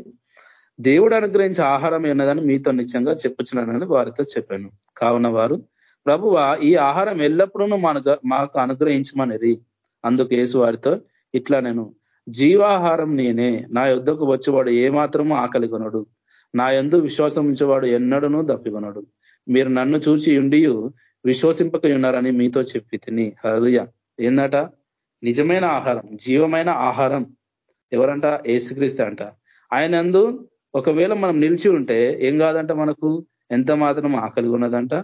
దేవుడు అనుగ్రహించే ఆహారం ఉన్నదని మీతో నిత్యంగా చెప్పుచున్నానని వారితో చెప్పాను. కావున వారు ప్రభువ ఈ ఆహారం ఎల్లప్పుడూ మనకు మాకు అనుగ్రహించమనేది అందుకు యేసు వారితో ఇట్లా నేను జీవాహారం నేనే నా యుద్ధకు వచ్చేవాడు ఏ ఆకలి కొనడు. నా ఎందు విశ్వాసం ఉంచేవాడు ఎన్నడనూ దప్పికొనడు మీరు నన్ను చూచి ఉండి విశ్వసింపక ఉన్నారని మీతో చెప్పి తిని. హృదయ ఏందట? నిజమైన ఆహారం జీవమైన ఆహారం. ఎవరంట? ఏసుక్రీస్తు అంట. ఆయన అందు ఒకవేళ మనం నిలిచి ఉంటే ఏం కాదంట మనకు? ఎంత మాత్రం ఆకలి ఉన్నదంట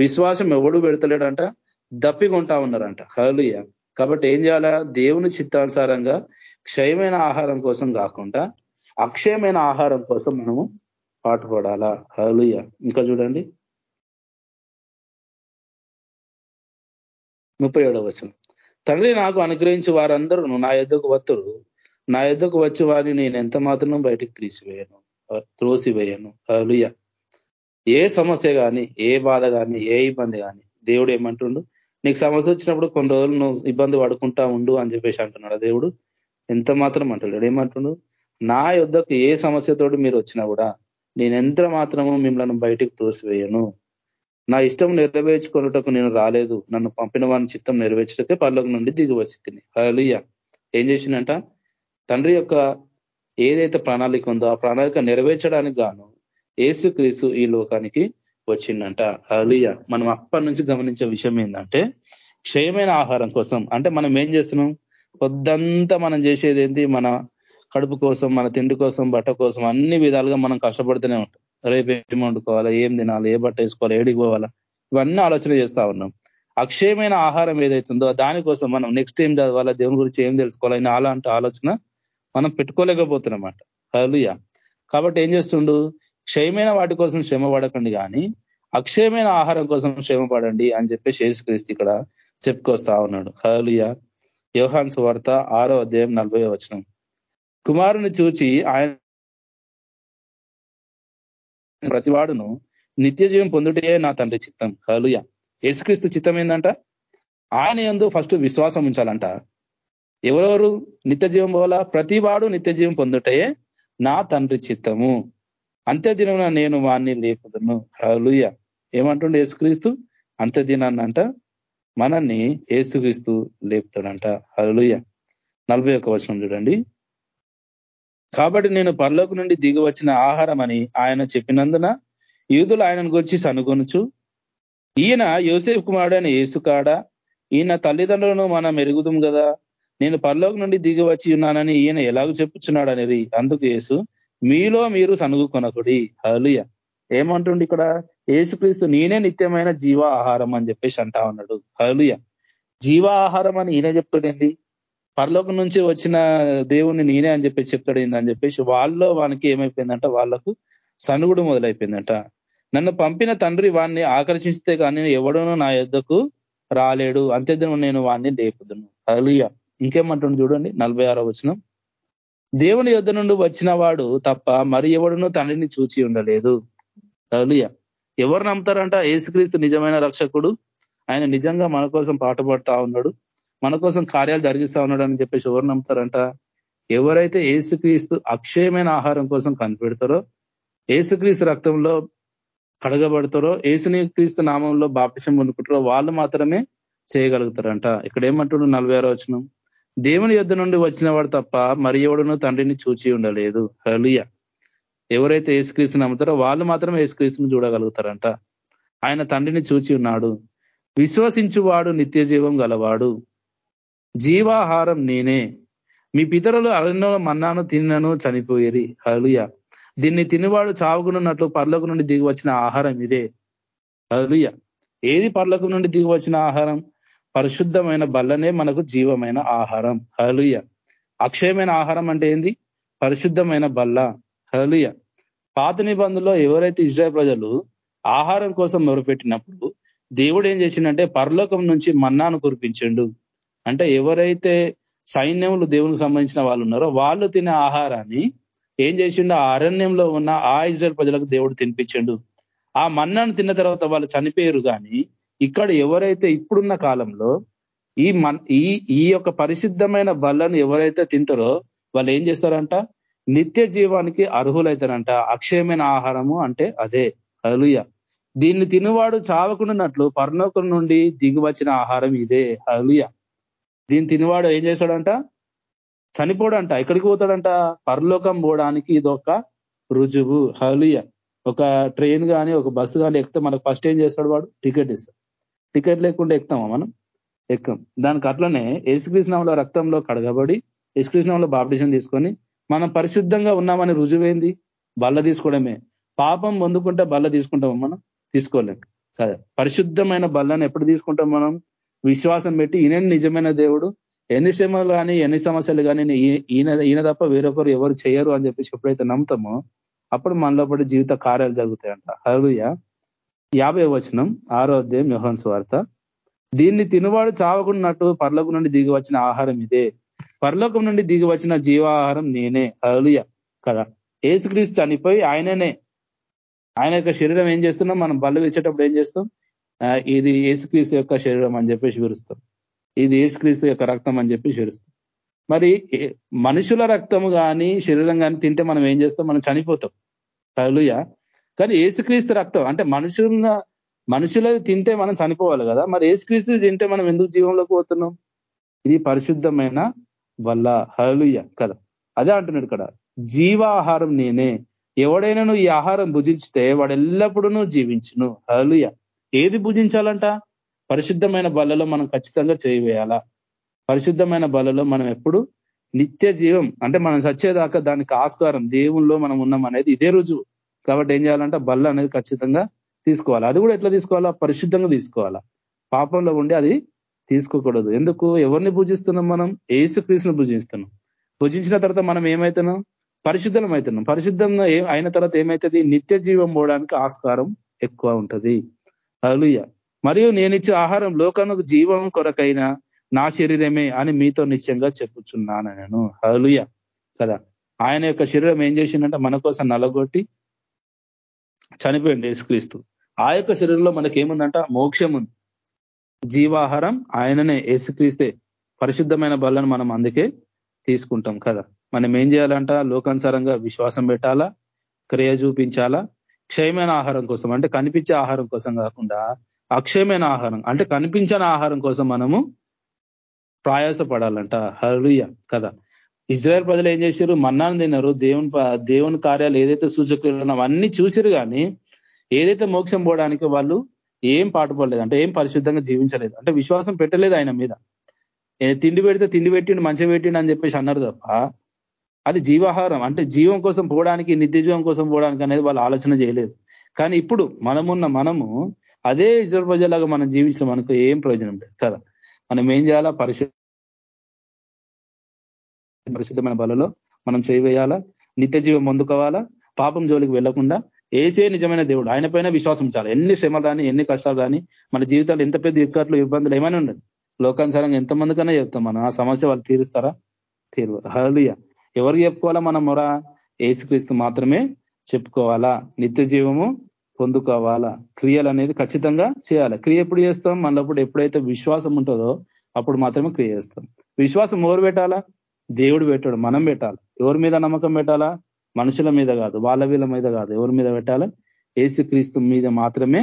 విశ్వాసం ఎవడు పెడతలేడంట? దప్పికొంటా ఉన్నారంట. హలుయ కాబట్టి ఏం చేయాలా? దేవుని చిత్తానుసారంగా క్షయమైన ఆహారం కోసం కాకుండా అక్షయమైన ఆహారం కోసం మనము పాటుపడాలా? హలుయ ఇంకా చూడండి. ముప్పై ఏడవ వచనం. తండ్రి నాకు అనుగ్రహించి వారందరూ నా ఎద్దకు వత్తుడు నా ఎద్దకు వచ్చి వారిని నేను ఎంత మాత్రం బయటికి తీసివేయను? త్రోసివేయను. హలుయ ఏ సమస్య కానీ ఏ బాధ కానీ ఏ ఇబ్బంది కానీ దేవుడు ఏమంటుండు? నీకు సమస్య వచ్చినప్పుడు కొన్ని రోజులు నువ్వు ఇబ్బంది పడుకుంటా ఉండు అని చెప్పేసి అంటున్నాడు దేవుడు. ఎంత మాత్రం అంటున్నాడు ఏమంటుండు? నా యుద్ధకు ఏ సమస్యతోటి మీరు వచ్చినా కూడా నేను ఎంత మాత్రము మిమ్మల్ని బయటకు తోసివేయను? నా ఇష్టం నెరవేర్చుకున్నటకు నేను రాలేదు. నన్ను పంపిన వాని చిత్తం నెరవేర్చటకే పర్లోక నుండి దిగి వచ్చి తిని. ఏం చేసిందంట తండ్రి యొక్క ఏదైతే ప్రణాళిక ఉందో ఆ ప్రణాళిక నెరవేర్చడానికి గాను ఏసుక్రీస్తు ఈ లోకానికి వచ్చిందంట. అలియ మనం అప్పటి నుంచి గమనించే విషయం ఏంటంటే క్షయమైన ఆహారం కోసం. అంటే మనం ఏం చేస్తున్నాం? పొద్దంతా మనం చేసేది ఏంటి? మన కడుపు కోసం మన తిండి కోసం బట్ట కోసం అన్ని విధాలుగా మనం కష్టపడుతూనే ఉంటాం. రేపు ఏం వండుకోవాలా? ఏం తినాలి? ఏ బట్ట వేసుకోవాలా? ఏడికి పోవాలా? ఇవన్నీ ఆలోచన చేస్తా ఉన్నాం. అక్షయమైన ఆహారం ఏదైతుందో దానికోసం మనం నెక్స్ట్ ఏం చదవాలా? దేవుని గురించి ఏం తెలుసుకోవాలని అలాంటి ఆలోచన మనం పెట్టుకోలేకపోతున్నమాట హలుయ కాబట్టి ఏం చేస్తుండు? క్షయమైన వాటి కోసం శ్రమ పడకండి కానీ అక్షయమైన ఆహారం కోసం శ్రమ పడండి అని చెప్పి శేషక్రీస్తు ఇక్కడ చెప్పుకొస్తా ఉన్నాడు. హలుయ యోహాన్ సువార్త ఆరో అధ్యాయం నలభై వచనం. కుమారుని చూచి ఆయన ప్రతివాడును నిత్య జీవం పొందుటే నా తండ్రి చిత్తం. హలుయ యేసుక్రీస్తు చిత్తం ఏంటంట ఆయన ఎందు ఫస్ట్ విశ్వాసం ఉంచాలంట. ఎవరెవరు నిత్య జీవం పోవాలా? ప్రతివాడు నిత్య జీవం పొందుటే నా తండ్రి చిత్తము. అంత్యదినమున నేను వాణ్ణి లేపుదును. హలుయ ఏమంటుండే యేసుక్రీస్తు? అంత్యదినాన్ని అంట మనల్ని ఏసుక్రీస్తు లేపుతాడంట. హలుయ నలభై ఒక్క వచనం చూడండి. కాబట్టి నేను పరలోకి నుండి దిగి వచ్చిన ఆహారం అని ఆయన చెప్పినందున యూదులు ఆయనను గురించి సనుగొనుచు ఈయన యోసేఫ్ కుమారుడు అని ఏసుకాడా ఈయన తల్లిదండ్రులను మనం ఎరుగుదాం కదా నేను పరలోకి నుండి దిగి వచ్చి ఉన్నానని ఈయన ఎలాగో చెప్పుచున్నాడు అనేది అందుకు యేసు మీలో మీరు సనుగు కొనకుడి హలుయ ఏమంటుండి ఇక్కడ? ఏసుక్రీస్తు నేనే నిత్యమైన జీవ ఆహారం అని చెప్పేసి అంటా ఉన్నాడు. హలుయ జీవ ఆహారం అని ఈయన చెప్తాడండి పరలోకం నుంచి వచ్చిన దేవుణ్ణి నేనే అని చెప్పి చెప్తాడు అని చెప్పేసి వాళ్ళలో వానికి ఏమైపోయిందంట? వాళ్ళకు సనుగుడు మొదలైపోయిందంట. నన్ను పంపిన తండ్రి వాణ్ణి ఆకర్షిస్తే కానీ ఎవడనూ నా యొద్దకు రాలేడు. అంత్యదినం నేను వాణ్ణి లేపుదును. అలుయ ఇంకేమంటుంది చూడండి? నలభై ఆరో వచనం. దేవుని యొద్ధ నుండి వచ్చిన వాడు తప్ప మరి ఎవడునూ తండ్రిని చూచి ఉండలేదు. అలుయ ఎవరు నమ్ముతారంట? ఏసుక్రీస్తు నిజమైన రక్షకుడు. ఆయన నిజంగా మన కోసం పాట పడతా ఉన్నాడు. మన కోసం కార్యాలు జరిగిస్తా ఉన్నాడు అని చెప్పేసి ఎవరు నమ్ముతారంట? ఎవరైతే ఏసుక్రీస్తు అక్షయమైన ఆహారం కోసం కనిపెడతారో ఏసుక్రీస్తు రక్తంలో కడగబడతారో ఏసుని క్రీస్తు నామంలో బాప్టిషం పొందుకుంటారో వాళ్ళు మాత్రమే చేయగలుగుతారంట. ఇక్కడ ఏమంటుడు నలభై ఆరో వచనం? దేవుని యుద్ధ నుండి వచ్చిన వాడు తప్ప మరి ఎవడును తండ్రిని చూచి ఉండలేదు. హలియ ఎవరైతే ఏసుక్రీస్తుని నమ్ముతారో వాళ్ళు మాత్రమే ఏసుక్రీస్తుని చూడగలుగుతారంట. ఆయన తండ్రిని చూచి ఉన్నాడు. విశ్వసించువాడు నిత్య జీవం గలవాడు. జీవాహారం నేనే. మీ పితరులు అరణ్యంలో మన్నాను తిన్నను చనిపోయేది హలుయ దీన్ని తినివాడు చావుకునున్నట్లు పర్లకు నుండి దిగి వచ్చిన ఆహారం ఇదే. హలుయ ఏది పర్లకు నుండి దిగి వచ్చిన ఆహారం? పరిశుద్ధమైన బల్లనే మనకు జీవమైన ఆహారం. హలుయ అక్షయమైన ఆహారం అంటే ఏంది? పరిశుద్ధమైన బల్ల. హలుయ పాత నిబంధనలో ఎవరైతే ఇజ్రాయల్ ప్రజలు ఆహారం కోసం మొరుపెట్టినప్పుడు దేవుడు ఏం చేసిండంటే పరలోకం నుంచి మన్నాను కురిపించిండు. అంటే ఎవరైతే సైన్యములు దేవునికి సంబంధించిన వాళ్ళు ఉన్నారో వాళ్ళు తినే ఆహారాన్ని ఏం చేసిండు? ఆ అరణ్యంలో ఉన్న ఆ ఇజ్రాయల్ ప్రజలకు దేవుడు తినిపించండు. ఆ మన్నాను తిన్న తర్వాత వాళ్ళు చనిపోయారు కానీ ఇక్కడ ఎవరైతే ఇప్పుడున్న కాలంలో ఈ మన్ ఈ ఈ యొక్క పరిశుద్ధమైన బళ్ళను ఎవరైతే తింటారో వాళ్ళు ఏం చేస్తారంట? నిత్య జీవానికి అర్హులైతారంట. అక్షయమైన ఆహారము అంటే అదే. హలుయ దీన్ని తినువాడు చావకుండాన్నట్లు పర్ణోకం నుండి దిగువచ్చిన ఆహారం ఇదే. హలుయ దీన్ని తినివాడు ఏం చేశాడంట చనిపోడంట. ఎక్కడికి పోతాడంట? పరలోకం పోవడానికి ఇదొక రుజువు. హలుయ ఒక ట్రైన్ కానీ ఒక బస్సు కానీ ఎక్కితే మనకు ఫస్ట్ ఏం చేస్తాడు వాడు? టికెట్ ఇస్తాడు. టికెట్ లేకుండా ఎక్కుతామా మనం? ఎక్కం దానికి అట్లనే యేసుకృష్ణంలో రక్తంలో కడగబడి యేసుకృష్ణంలో బాప్టిజం తీసుకొని మనం పరిశుద్ధంగా ఉన్నామని రుజువైంది బల్ల తీసుకోవడమే. పాపం పొందుకుంటే బల్ల తీసుకుంటాం మనం? తీసుకోలేం. కదా. పరిశుద్ధమైన బల్లను ఎప్పుడు తీసుకుంటాం మనం? విశ్వాసం పెట్టి ఈయన నిజమైన దేవుడు. ఎన్ని శ్రమలు కానీ ఎన్ని సమస్యలు కానీ ఈయన ఈయన తప్ప వేరొకరు ఎవరు చేయరు అని చెప్పేసి ఎప్పుడైతే నమ్ముతామో అప్పుడు మనలో పడి జీవిత కార్యాలు జరుగుతాయంట. హరుయ యాభై వచనం ఆరో అధ్యాయం యోహన్ స్వార్త దీన్ని తినువాడు చావకున్నట్టు పర్లోకం నుండి దిగి వచ్చిన ఆహారం ఇదే. పరలోకం నుండి దిగి వచ్చిన జీవాహారం నేనే. హలుయ కదా? ఏసుక్రీస్తు చనిపోయి ఆయననే. ఆయన యొక్క శరీరం ఏం చేస్తున్నాం? మనం బల్ల ఇచ్చేటప్పుడు ఏం చేస్తాం? ఇది ఏసుక్రీస్తు యొక్క శరీరం అని చెప్పేసి విరుస్తాం. ఇది ఏసుక్రీస్తు యొక్క రక్తం అని చెప్పి విరుస్తాం. మరి మనుషుల రక్తము కానీ శరీరం కానీ తింటే మనం ఏం చేస్తాం? మనం చనిపోతాం. హలుయ కానీ ఏసుక్రీస్తు రక్తం అంటే మనుషుల మనుషులది తింటే మనం చనిపోవాలి కదా. మరి ఏసుక్రీస్తు తింటే మనం ఎందుకు జీవంలోకి పోతున్నాం? ఇది పరిశుద్ధమైన వల్ల. హలుయ కదా. అదే అంటున్నాడు ఇక్కడ. జీవాహారం నేనే. ఎవడైనాను ఈ ఆహారం భుజించితే వాడు ఎల్లప్పుడూ జీవించును. హలుయ ఏది భుజించాలంట? పరిశుద్ధమైన బలలో మనం ఖచ్చితంగా చేయవేయాలా? పరిశుద్ధమైన బలలో మనం ఎప్పుడు నిత్య జీవం అంటే మనం సచ్చేదాకా దానికి ఆస్కారం దేవుల్లో మనం ఉన్నాం అనేది ఇదే రుజువు కాబట్టి ఏం చేయాలంటే బల్ల అనేది ఖచ్చితంగా తీసుకోవాలి. అది కూడా ఎట్లా తీసుకోవాలా? పరిశుద్ధంగా తీసుకోవాలా. పాపంలో ఉండి అది తీసుకోకూడదు. ఎందుకు? ఎవరిని పూజిస్తున్నాం మనం? ఏసుక్రీస్తుని పూజిస్తున్నాం. పూజించిన తర్వాత మనం ఏమవుతున్నాం పరిశుద్ధం అవుతున్నాం పరిశుద్ధంగా అయిన తర్వాత ఏమవుతుంది నిత్య జీవం పోవడానికి ఆస్కారం ఎక్కువ ఉంటది. అలుయ మరియు నేనిచ్చే ఆహారం లోకానికి జీవం కొరకైన నా శరీరమే అని మీతో నిశ్చయంగా చెప్పుచున్నాను నేను. హలుయ కదా? ఆయన యొక్క శరీరం ఏం చేసిందంటే మన కోసం నలగొట్టి చనిపోయింది యేసుక్రీస్తు. ఆ యొక్క శరీరంలో మనకేముందంట? మోక్షం ఉంది జీవాహారం ఆయననే యేసుక్రీస్తే. పరిశుద్ధమైన బలను మనం అందుకే తీసుకుంటాం కదా. మనం ఏం చేయాలంట? లోకానుసారంగా విశ్వాసం పెట్టాలా? క్రియ చూపించాలా? క్షయమైన ఆహారం కోసం అంటే కనిపించే ఆహారం కోసం కాకుండా అక్షయమైన ఆహారం అంటే కనిపించని ఆహారం కోసం మనము ప్రయాసపడాలంట. హరుయ కదా. ఇజ్రాయల్ ప్రజలు ఏం చేశారు? మన్నాను తిన్నారు. దేవుని దేవుని కార్యాలు ఏదైతే సూచకులు అవన్నీ చూసిరు కానీ ఏదైతే మోక్షం పోవడానికి వాళ్ళు ఏం పాటుపడలేదు అంటే ఏం పరిశుద్ధంగా జీవించలేదు. అంటే విశ్వాసం పెట్టలేదు ఆయన మీద. తిండి పెడితే తిండి పెట్టిండు మంచి పెట్టిండు అని చెప్పేసి అన్నారు తప్ప అది జీవాహారం. అంటే జీవం కోసం పోవడానికి నిత్య జీవం కోసం పోవడానికి అనేది వాళ్ళు ఆలోచన చేయలేదు. కానీ ఇప్పుడు మనమున్న మనము అదే ఇజ్రాయల్ ప్రజలాగా మనం జీవించడం మనకు ఏం ప్రయోజనం లేదు కదా? మనం ఏం చేయాలా? పరిశుద్ధ పరిశుద్ధమైన బలలో మనం చేయవేయాలా? నిత్య జీవం పొందుకోవాలా? పాపం జోలికి వెళ్ళకుండా ఏసే నిజమైన దేవుడు. ఆయన పైన విశ్వాసం చాలా ఎన్ని శ్రమలు కానీ ఎన్ని కష్టాలు కానీ మన జీవితాలు ఎంత పెద్ద ఇక్కట్లు ఇబ్బందులు ఏమైనా ఉండదు. లోకానుసారంగా ఎంతమందికైనా చెప్తాం మనం. ఆ సమస్య వాళ్ళు తీరుస్తారా? తీరు. హలియ ఎవరికి చెప్పుకోవాలా మనం మొర? ఏసుక్రీస్తు మాత్రమే చెప్పుకోవాలా. నిత్య జీవము పొందుకోవాలా. క్రియలు అనేది ఖచ్చితంగా చేయాలి. క్రియ ఎప్పుడు చేస్తాం? మనప్పుడు ఎప్పుడైతే విశ్వాసం ఉంటుందో అప్పుడు మాత్రమే క్రియ చేస్తాం. విశ్వాసం ఓరు పెట్టాలా? దేవుడు పెట్టాడు. మనం పెట్టాలి. ఎవరి మీద నమ్మకం పెట్టాలా? మనుషుల మీద కాదు. వాళ్ళ వీళ్ళ మీద కాదు. ఎవరి మీద పెట్టాలా? క్రీస్తు మీద మాత్రమే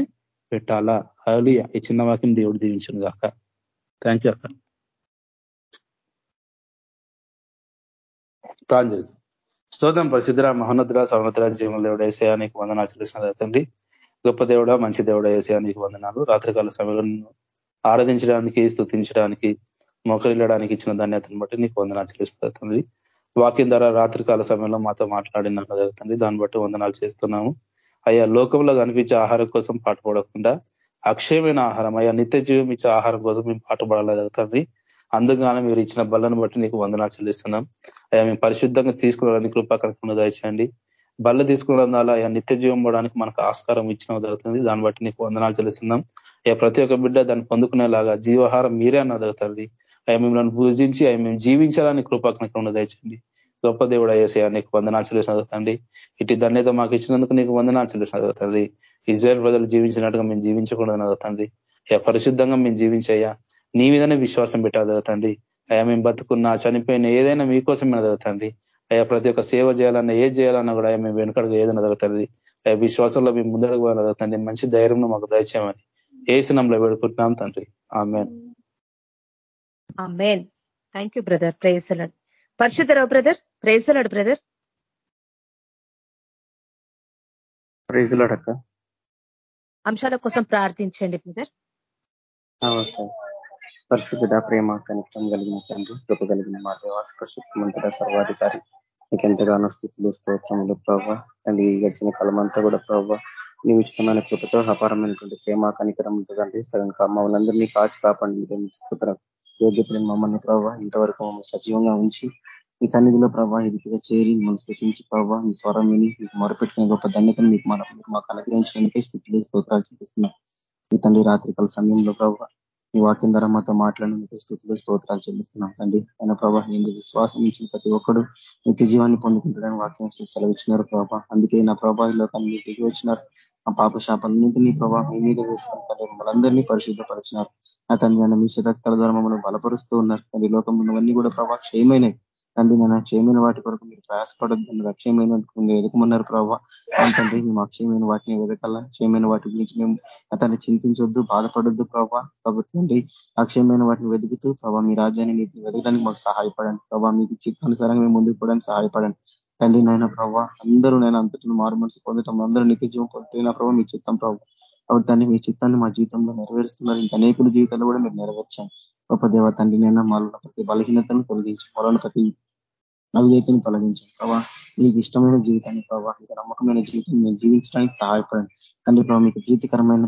పెట్టాలా? హలియ ఈ చిన్న వాక్యం దేవుడు దీవించను కాక థ్యాంక్ యూ అక్క. ప్రాణం చేస్తాం స్తోత్రం ప్రసిద్ధ మహోన్నతుడ సముద్ర జీవన దేవుడు వేసే నీకు వందనాలు చెల్లిసిన తండ్రి. గొప్ప దేవుడ మంచి దేవుడ వేసే నీకు వందనాలు. రాత్రికాల సమయంలో ఆరాధించడానికి స్థుతించడానికి మొక్కలిల్లడానికి ఇచ్చిన ధన్యతను బట్టి నీకు వందనాలు చెల్లిస్తుంది వాక్యం ద్వారా రాత్రికాల సమయంలో మాతో మాట్లాడిన జరుగుతుంది. దాన్ని బట్టి వందనాలు చేస్తున్నాము. అయ్యా లోకంలో కనిపించే ఆహారం కోసం పాటుపడకుండా అక్షయమైన ఆహారం అయ్యా నిత్య జీవం ఇచ్చే ఆహారం కోసం మేము పాటుపడాలి జరుగుతుంది అందుగానే మీరు ఇచ్చిన బల్లను బట్టి నీకు వందనాలు చెల్లిస్తున్నాం. అయ్యా మేము పరిశుద్ధంగా తీసుకోవడానికి కృపాకరకుండా దయచేయండి బల్ల తీసుకోవడం ద్వారా అయ్యా నిత్య జీవం పోవడానికి మనకు ఆస్కారం ఇచ్చిన జరుగుతుంది. దాన్ని బట్టి నీకు వందనాలు చెల్లిస్తున్నాం. అయ్యా ప్రతి ఒక్క బిడ్డ దాన్ని పొందుకునేలాగా జీవహారం మీరే అన్న జరుగుతుంది. అయ్యా మిమ్మల్ని పూజించి అవి మేము జీవించాలని కృపాకరకుండా దయచండి. గొప్ప దేవుడు అయ్యేసా నీకు వందనాలు చదువుతండి ఇటు ధన్యత మాకు ఇచ్చినందుకు నీకు వందనాలు చదువుతండి ఇజ్రాయల్ ప్రజలు జీవించినట్టుగా మేము జీవించకూడదని చదువుతండి అయ్యా పరిశుద్ధంగా మేము జీవించయ్యా. నీ మీదనే విశ్వాసం పెట్టాలి చదువుతండి అయ్యా మేము బతుకున్నా చనిపోయిన ఏదైనా మీకోసం మేము చదువుతండి అయ్యా ప్రతి ఒక్క సేవ చేయాలన్నా ఏది చేయాలన్నా కూడా మేము వెనుకడుగు ఏదైనా చదువుతండి అయ్యా విశ్వాసంలో మేము ముందడుగు చదువుతండి మంచి ధైర్యం మాకు దయచేయమని ఏసునంలో వేడుకుంటున్నాం తండ్రి. ఆమె థ్యాంక్ యూ బ్రదర్ ప్రేసలాడ్ పరిశుద్ధరావు బ్రదర్ ప్రేసలాడు బ్రదర్ ప్రైజ్లాడక్క అంశాల కోసం ప్రార్థించండి బ్రదర్ పరిశుద్ధ ప్రేమ కనిష్టం కలిగిన తండ్రి కృప కలిగిన మా దేవాస ప్రశుద్ధమంతట సర్వాధికారి మీకు ఎంతగానో స్థితులు స్తోత్రములు ప్రభావ తండ్రి గడిచిన కాలం అంతా కూడా ప్రభావ నీ ఉచితమైన కృపతో అపారమైనటువంటి ప్రేమ కనికరం ఉంటుందండి సగం మమ్మల్ని కాచి కాపాడి స్తోత్రం. యోగ్యతలు మమ్మల్ని ప్రభావ ఇంతవరకు మమ్మల్ని సజీవంగా ఉంచి మీ సన్నిధిలో ప్రభావ ఎదుటిగా చేరి మిమ్మల్ని స్థితించి ప్రభావ మీ స్వరం విని మీకు మొరపెట్టిన గొప్ప ధన్యతను మీకు మనం మాకు అనుగ్రహించడానికే స్థితిలో స్తోత్రాలు చూపిస్తున్నాం మీ తండ్రి రాత్రికాల సమయంలో ప్రభావ ఈ వాక్యం ద్వారా మాతో మాట్లాడిన స్థితిలో స్తోత్రాలు చెల్లిస్తున్నాం తండ్రి. ఆయన ప్రభావ ఎందుకు విశ్వాసం ఇచ్చిన ప్రతి ఒక్కడు నిత్య జీవాన్ని పొందుకుంటాడని వాక్యం సెలవిచ్చినారు ప్రభావ అందుకే నా ప్రభావిలో కానీ మీరు దిగి వచ్చినారు. ఆ పాప శాపాలన్నింటినీ ప్రభావ మీ మీద వేసుకుంటారు మనందరినీ పరిశుద్ధపరిచినారు. నా తండ్రి మీ శరక్తల ద్వారా మమ్మల్ని బలపరుస్తూ ఉన్నారు. తండ్రి లోకంలో కూడా ప్రభావ క్షయమైనవి. తండ్రి నేను క్షయమైన వాటి కొరకు మీరు ప్రయాసపడద్దు అక్షయమైన ఎదుకమన్నారు ప్రభావ తండ్రి మేము అక్షయమైన వాటిని వెదకాల క్షయమైన వాటి గురించి మేము అతన్ని చింతించొద్దు బాధపడొద్దు ప్రభావ కాబట్టి అండి అక్షయమైన వాటిని వెతుకుతూ ప్రభావ మీ రాజ్యాన్ని నీటిని వెతకడానికి మాకు సహాయపడండి. ప్రభావ మీకు చిత్తానుసారంగా మేము ముందుకు పోవడానికి సహాయపడండి. తండ్రి నాయన ప్రభావ అందరూ నేను అంతటిని మారు మనసు పొందటం అందరూ నిత్య జీవం పొందుతున్న ప్రభావ మీ చిత్తం ప్రభావ కాబట్టి దాన్ని మీ చిత్తాన్ని మా జీవితంలో నెరవేరుస్తున్నారు. ఇంకా అనేకుల జీవితాలు కూడా మీరు నెరవేర్చాను గొప్ప దేవ తండ్రి నేను మాలో ప్రతి బలహీనతను తొలగించి మొరలో ప్రతి అవివేకను తొలగించాం ప్రభావ మీకు ఇష్టమైన జీవితాన్ని ప్రభావ మీకు నమ్మకమైన జీవితాన్ని మేము జీవించడానికి సహాయపడండి. తండ్రి ప్రభావ మీకు ప్రీతికరమైన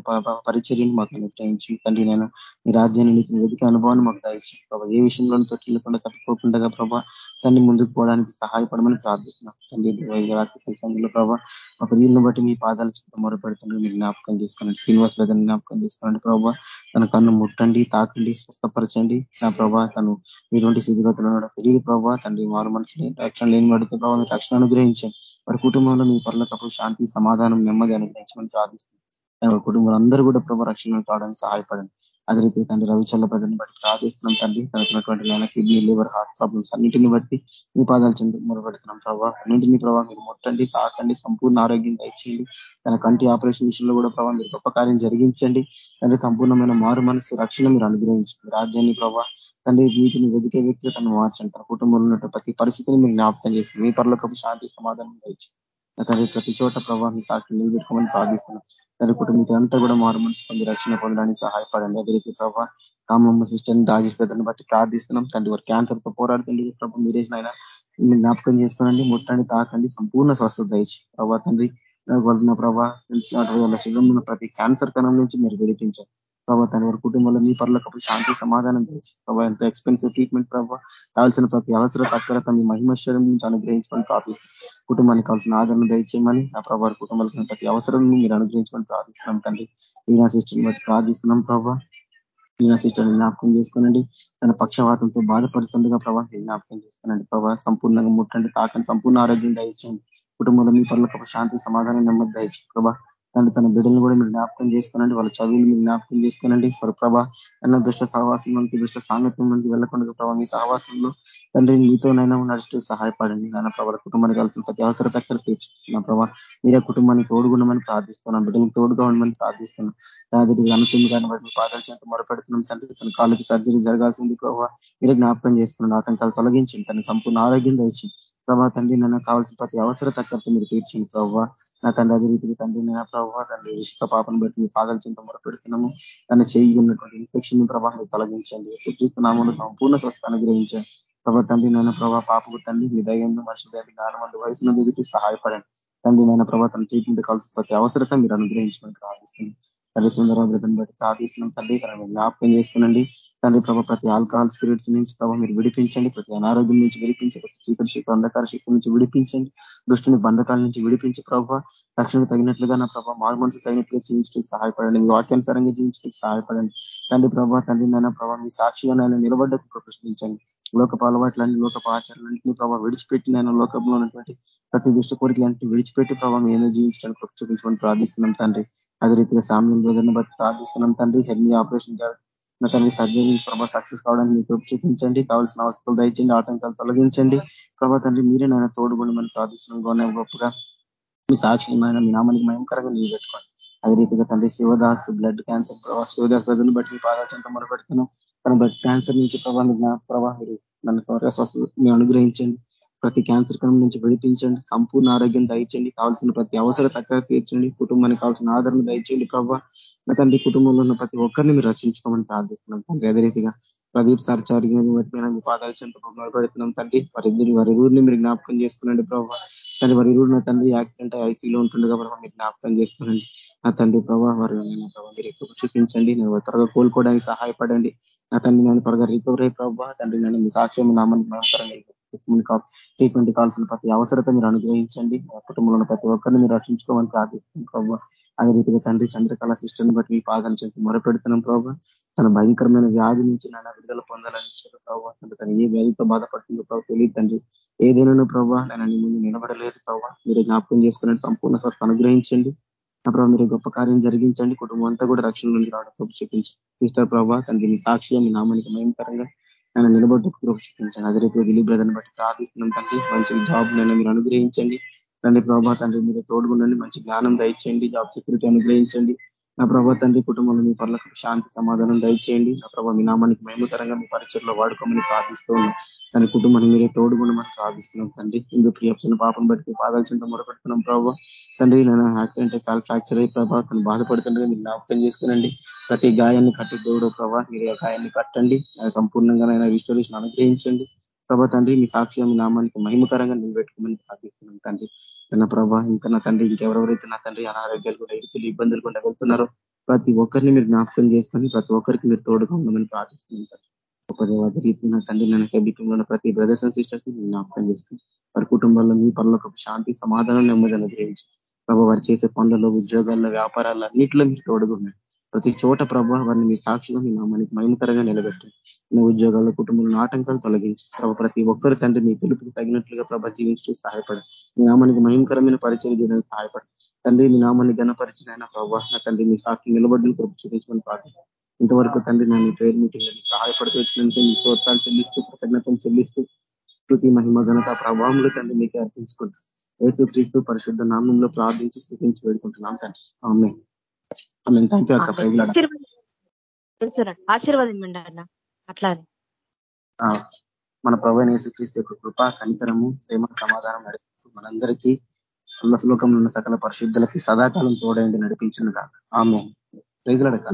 పరిచర్యను మాకు అనుగ్రహించి తండ్రి నేను మీ రాజ్యాన్ని నీకు వెతికే అనుభవాన్ని మాకు దాయించి ప్రభావ ఏ విషయంలో తొట్టిల్లకుండా తట్టుకోకుండా ప్రభావ తండ్రి ముందుకు పోవడానికి సహాయపడమని ప్రార్థిస్తున్నాం. తండ్రి రాత్రి సంఘంలో ప్రభావ మా ప్రియులను బట్టి మీ పాదాలు చెప్పడం మొరపెడుతుండే మీరు జ్ఞాపకం చేసుకోండి శ్రీనివాస్ బ్రదర్ని జ్ఞాపకం చేసుకోండి ప్రభావ తన కన్ను ముట్టండి తాకండి స్వస్థపరచండి. నా ప్రభావ తను ఎటువంటి స్థితిగతులు తిరిగి ప్రభావ తండ్రి మారు మనసు రక్షణ లేని వాడితో ప్రభావ రక్షణ అనుగ్రహించండి. వారి కుటుంబంలో మీ పర్లకప్పుడు శాంతి సమాధానం నెమ్మది అనుగ్రహించమని ప్రార్థిస్తుంది కుటుంబంలో అందరూ కూడా ప్రభావ రక్షణ కావడానికి సహాయపడండి. అదే రీతి తండ్రి రవిచల్ల ప్రజలను బట్టి ప్రార్థిస్తున్నాం తండ్రి. తనకున్నటువంటి లైన కిడ్నీ లివర్ హార్ట్ ప్రాబ్లమ్స్ అన్నింటిని బట్టి మీ పాదాలు చెంది మొదలుపెడుతున్నాం ప్రభావ అన్నింటినీ ప్రభావ మీరు ముట్టండి తాకండి సంపూర్ణ ఆరోగ్యం దయచేయండి. తన కంటి ఆపరేషన్ విషయంలో కూడా ప్రభావ మీరు గొప్ప కార్యం జరిగించండి. తండ్రి సంపూర్ణమైన మారు మనసు రక్షణ మీరు అనుగ్రహించండి. రాజ్యాన్ని ప్రభావ తండ్రి వీటిని వెతికే వ్యక్తులు తను మార్చండి. తన కుటుంబంలో ఉన్నటువంటి ప్రతి పరిస్థితిని మీరు జ్ఞాపకం చేస్తుంది మీ పరలోకపు శాంతి సమాధానం దయచి తండ్రి ప్రతి చోట ప్రభావం సాక్షి నిలబెట్టుకోమని ప్రార్థిస్తున్నాం. తండ్రి కుటుంబం కూడా మారు మనసు పొంది రక్షణ పొందడానికి సహాయపడండి. అదే ప్రభావ కామమ్మ సిస్టర్ని రాజేష్ పెద్దని బట్టి ప్రార్థిస్తున్నాం. తండ్రి వారు క్యాన్సర్తో పోరాడుతుంది ప్రభావ మీరేసిన ఆయన జ్ఞాపకం చేసుకోనండి. ముట్టండి తాకండి. సంపూర్ణ స్వస్థత దయచి ప్రభావ తండ్రి వాళ్ళ ప్రభావ శరీరంలో ప్రతి క్యాన్సర్ కణం నుంచి మీరు విడిపించారు ప్రభావ తన వారి కుటుంబంలో మీ పనులకు శాంతి సమాధానం తెచ్చి ప్రభావ ఎంత ఎక్స్పెన్సివ్ ట్రీట్మెంట్ ప్రభావ కావాల్సిన ప్రతి అవసర అక్కరత మీ మహిమశ్వరం నుంచి అనుగ్రహించమని ప్రార్థిస్తాం కుటుంబానికి కావాల్సిన ఆదరణ దయచేయమని నా ప్రభావ కుటుంబాలకు ప్రతి అవసరం మీరు అనుగ్రహించమని ప్రార్థిస్తున్నాం తండ్రి. ఈ సిస్టర్ని బట్టి ప్రార్థిస్తున్నాం ప్రభావ ఈయన సిస్టర్ని జ్ఞాపకం చేసుకోనండి. తన పక్షవాతంతో బాధపడుతుండగా ప్రభావ జ్ఞాపకం చేసుకోనండి. ప్రభావ సంపూర్ణంగా ముట్టండి తాకని సంపూర్ణ ఆరోగ్యం దయచేయండి. కుటుంబంలో మీ పనులకు శాంతి సమాధానం నెమ్మది దయచేయండి ప్రభా. తను తన బిడ్డలను కూడా మీరు జ్ఞాపకం చేసుకోనండి. వాళ్ళ చదువులు మీరు జ్ఞాపకం చేసుకోనండి. వారు ప్రభా అన్న దుష్ట సహవాసం నుండి దుష్ట సాంగత్యం నుండి వెళ్ళకుండా ప్రభావ మీ సహవాసంలో తండ్రి మీతోనైనా నడుస్తూ సహాయపడండి. నాన్న ప్రభావ కుటుంబానికి కలిసిన ప్రతి అవసర అక్కడ తీర్చుకున్నాం ప్రభావ మీరే కుటుంబాన్ని తోడుగుండమని ప్రార్థిస్తున్నాం. బిడ్డలకు తోడుగా ఉండమని ప్రార్థిస్తున్నాం. దాని అనుసరి కానీ వాటిని పాదాలు చేత మొరపెడుతున్నాం. తండ్రి తన కాళ్ళకి సర్జరీ జరగాల్సింది ప్రభావ మీరే జ్ఞాపకం చేసుకున్నాం ఆటంకాలు తొలగించండి. తన సంపూర్ణ ఆరోగ్యం దయచింది ప్రభావ తండ్రి నన్ను కావాల్సిన ప్రతి అవసరం తగ్గట్టు మీరు తీర్చింది ప్రభావ నా తండ్రి అదే రీతికి తండ్రి నేను ప్రభావ తండ్రి ఇష్ట పాపను బట్టి మీ పాదల చింత మొరపెడుతున్నాము తన చేయి ఉన్నటువంటి ఇన్ఫెక్షన్ ప్రభావం తొలగించండి. నామను సంపూర్ణ స్వస్థాన్ని గ్రహించండి ప్రభా తండ్రి నన్ను ప్రభావ పాపకు తండ్రి మీ దయ్యంలో మనుషుల దగ్గర జ్ఞానం వయసులో దిగుతూ సహాయపడండి. తండ్రి నేను ప్రభావ తన ట్రీట్మెంట్ కావాల్సిన ప్రతి అవసరత మీరు అనుగ్రహించమని ప్రార్థిస్తుంది తల్లి సుందరని బట్టి ప్రార్థిస్తున్నాం తండ్రి జ్ఞాపకం చేసుకునండి. తండ్రి ప్రభావ ప్రతి ఆల్కహాల్ స్పిరిట్స్ నుంచి ప్రభావ మీరు విడిపించండి. ప్రతి అనారోగ్యం నుంచి విడిపించి ప్రతి చీకటి శక్తి అంధకార శక్తి నుంచి విడిపించండి. దృష్టిని బంధకాల నుంచి విడిపించి ప్రభావ రక్షణ తగినట్లుగా నా ప్రభావ మారు మనసు తగినట్లుగా జీవించడానికి సహాయపడండి. మీ వాక్యానుసారంగా జీవించడానికి సహాయపడండి. తండ్రి ప్రభావ తండ్రి నాయన ప్రభావ మీ సాక్షిగా నాయన నిలబడ్డకు ప్రశ్నించండి లోకపు అలవాట్లన్నీ లోకపు ఆచారాలన్నింటినీ ప్రభావ విడిచిపెట్టి నేను లోకంలో ఉన్నటువంటి ప్రతి దుష్ట కోరికలన్నింటినీ విడిచిపెట్టి ప్రభావం ఏదో జీవించడానికి చూపించమని ప్రార్థిస్తున్నాం తండ్రి. అదే రీతిగా సామ్యం బ్రదర్ని బట్టి ప్రార్థిస్తున్నాం తండ్రి హెర్మీ ఆపరేషన్ నా తండ్రి సర్జరీ ప్రభావ సక్సెస్ కావడానికి మీకు చూపించండి. కావాల్సిన అవసరాలు దయచండి ఆటంకాలు తొలగించండి. ప్రభా తండ్రి మీరే నాయన తోడుకొని మనం ప్రార్థిస్తున్నాం. గొప్పగా మీ సాక్షిమైన మీ నామానికి భయంకరంగా నీళ్ళు పెట్టుకోండి అదే రీతిగా తండ్రి శివదాస్ బ్లడ్ క్యాన్సర్ ప్రభావ శివదాస్ బ్రదర్ని బట్టి మీ పాదాచంత మొరపెడుతున్నాం. తన బ్లడ్ క్యాన్సర్ నుంచి ప్రభావ ప్రభావ నన్ను త్వరగా స్వస్థ మీ అనుగ్రహించండి. ప్రతి క్యాన్సర్ క్రమం నుంచి విడిపించండి. సంపూర్ణ ఆరోగ్యం దయచండి కావాల్సిన ప్రతి అవసర తక్కువ తీర్చండి. కుటుంబానికి కావాల్సిన ఆదరణ దయచేయండి ప్రభావ నా తండ్రి కుటుంబంలో ఉన్న ప్రతి ఒక్కరిని మీరు రక్షించుకోమని ప్రార్థిస్తున్నాం తండ్రి. అదే రీతిగా ప్రదీప్ సార్ చారిగిన మీ పాదాలు చెంత పెడుతున్నాం తండ్రి. వారిద్దరు వారి ఊరిని మీరు జ్ఞాపకం చేసుకునండి ప్రభావ తండ్రి వారి ఊరు నా తండ్రి యాక్సిడెంట్ ఐసీలో ఉంటుండగా ప్రభావ మీరు జ్ఞాపకం చేసుకునండి. నా తండ్రి ప్రభావ వారు ప్రభావ మీరు ఎక్కువ చూపించండి. నేను త్వరగా కోలుకోవడానికి సహాయపడండి. నా తండ్రి నన్ను త్వరగా రికవర్ అయ్యి ప్రభావ తండ్రి నన్ను మీ సాక్ష్యం నామని ట్రీట్మెంట్ కావాల్సిన ప్రతి అవసరత మీరు అనుగ్రహించండి. కుటుంబంలో ప్రతి ఒక్కరిని మీరు రక్షించుకోమని ప్రార్థిస్తున్నాం ప్రభావ అదే రీతిగా తండ్రి చంద్రకళ సిస్టర్ని బట్టి మీ పాదాలు చేసి మొరపెడుతున్నాం ప్రభావ తన భయంకరమైన వ్యాధి నుంచి నాన్న విడుదల పొందాలని ప్రభావ తను ఏ వ్యాధితో బాధపడుతుందో ప్రభావ తెలియదు తండ్రి. ఏదైనా ప్రభావ నేను ముందు నిలబడలేదు ప్రభావ మీరు జ్ఞాపకం చేసుకుని సంపూర్ణ స్వస్థ అనుగ్రహించండి. ప్రభావ మీరు గొప్ప కార్యం జరిగించండి. కుటుంబం అంతా కూడా రక్షణ నుండి రావడం చూపించండి. సిస్టర్ ప్రభావ తనకి మీ సాక్షి మీ నామానికి భయంకరంగా ఆయన నిలబడ్డకు కృప చూపించండి. అదే రీతి దిలీప్ బ్రదర్ని బట్టి ప్రార్థిస్తున్నాం తండ్రి. మంచి జాబ్ నైనా మీరు అనుగ్రహించండి. తండ్రి ప్రభా తండ్రి మీరు తోడుగుండండి. మంచి జ్ఞానం దయచేయండి. జాబ్ సెక్యూరిటీ అనుగ్రహించండి. నా ప్రభా తండ్రి కుటుంబంలో మీ పనులకు శాంతి సమాధానం దయచేయండి. నా ప్రభావ మీ నామానికి మేమకరంగా మీ పరిచయలో వాడుకోమని ప్రార్థిస్తూ ఉన్నాం తన కుటుంబాన్ని మీరే తోడుగుండమని ప్రార్థిస్తున్నాం తండ్రి. ఇందు ప్రియప్సిన పాపం బట్టి పాదాలు చింత మొరపెడుతున్నాం ప్రభావ తండ్రి నేను యాక్సిడెంట్ కాల్ ఫ్రాక్చర్ అయ్యి ప్రభావ తను బాధపడుతుండగా మీరు జ్ఞాపకం చేసుకునండి ప్రతి గాయాన్ని కట్టి దేవుడు ప్రభావ మీరు గాయాన్ని కట్టండి. సంపూర్ణంగా నైనా రిస్టోరేషన్ అనుగ్రహించండి ప్రభా తండ్రి మీ సాక్షి మీ నామానికి మహిమకరంగా నిలబెట్టుకోమని ప్రార్థిస్తున్నాం తండ్రి. తన ప్రభా ఇంకా నా తండ్రి ఇంకెవరెవరైతే నా తండ్రి అనారోగ్యాలు కూడా ఇరుకులు ఇబ్బందులు కూడా వెళ్తున్నారో ప్రతి ఒక్కరిని మీరు జ్ఞాపకం చేసుకొని ప్రతి ఒక్కరికి మీరు తోడుగా ఉండమని ప్రార్థిస్తున్నాం ఒక దేవాద రీతి నా తండ్రి నన్ను కబికంలో ప్రతి బ్రదర్స్ అండ్ సిస్టర్స్ని జ్ఞాపకం చేసుకుని వారి కుటుంబాల్లో మీ పనుల శాంతి సమాధానం నెమ్మది అనుగ్రహించి ప్రభావ వారు చేసే పనులలో ఉద్యోగాల్లో వ్యాపారాల్లో అన్నింటిలో మీరు తోడుగా ఉన్నాయి ప్రతి చోట ప్రభావ వారిని మీ సాక్షిగా మీ నామానికి మహిమకరంగా నిలబెట్టండి మీ ఉద్యోగాల్లో కుటుంబంలో ఆటంకాలు తొలగించి. ప్రభావ ప్రతి ఒక్కరు తండ్రి మీ పిలుపుకి తగినట్లుగా ప్రభా జీవించడం సహాయపడి. మీ నామానికి మహిమకరమైన పరిచయం చేయడానికి సహాయపడి. తండ్రి మీ నామాన్ని గణపరిచిన ప్రభావ నా తండ్రి మీ సాక్షి నిలబడిన చూపించమని ప్రార్థన ఇంతవరకు తండ్రి నేను ప్రేర్ మీటింగ్ సహాయపడుతూ వచ్చినందుకే మీ స్తోత్రాలు చెల్లిస్తూ కృతజ్ఞతలు చెల్లిస్తూ స్థుతి మహిమ ఘనత ప్రభావంలో తండ్రి మీకే అర్పించుకుంటాం ఏసు క్రీస్తు పరిశుద్ధ నామంలో ప్రార్థించి స్థుతించి వేడుకుంటున్నాం తండ్రి. ఆమె థ్యాంక్ యూ అక్క ప్రైజ్ ఆశీర్వాదం అన్న. అట్లా మన ప్రభు యేసుక్రీస్తు యొక్క కృప కనికరము ప్రేమ సమాధానం నడిపి మనందరికీ శ్లోకంలో ఉన్న సకల పరిశుద్ధులకి సదాకాలం తోడైంది నడిపించిన కాక ఆమె ప్రైజ్లాడక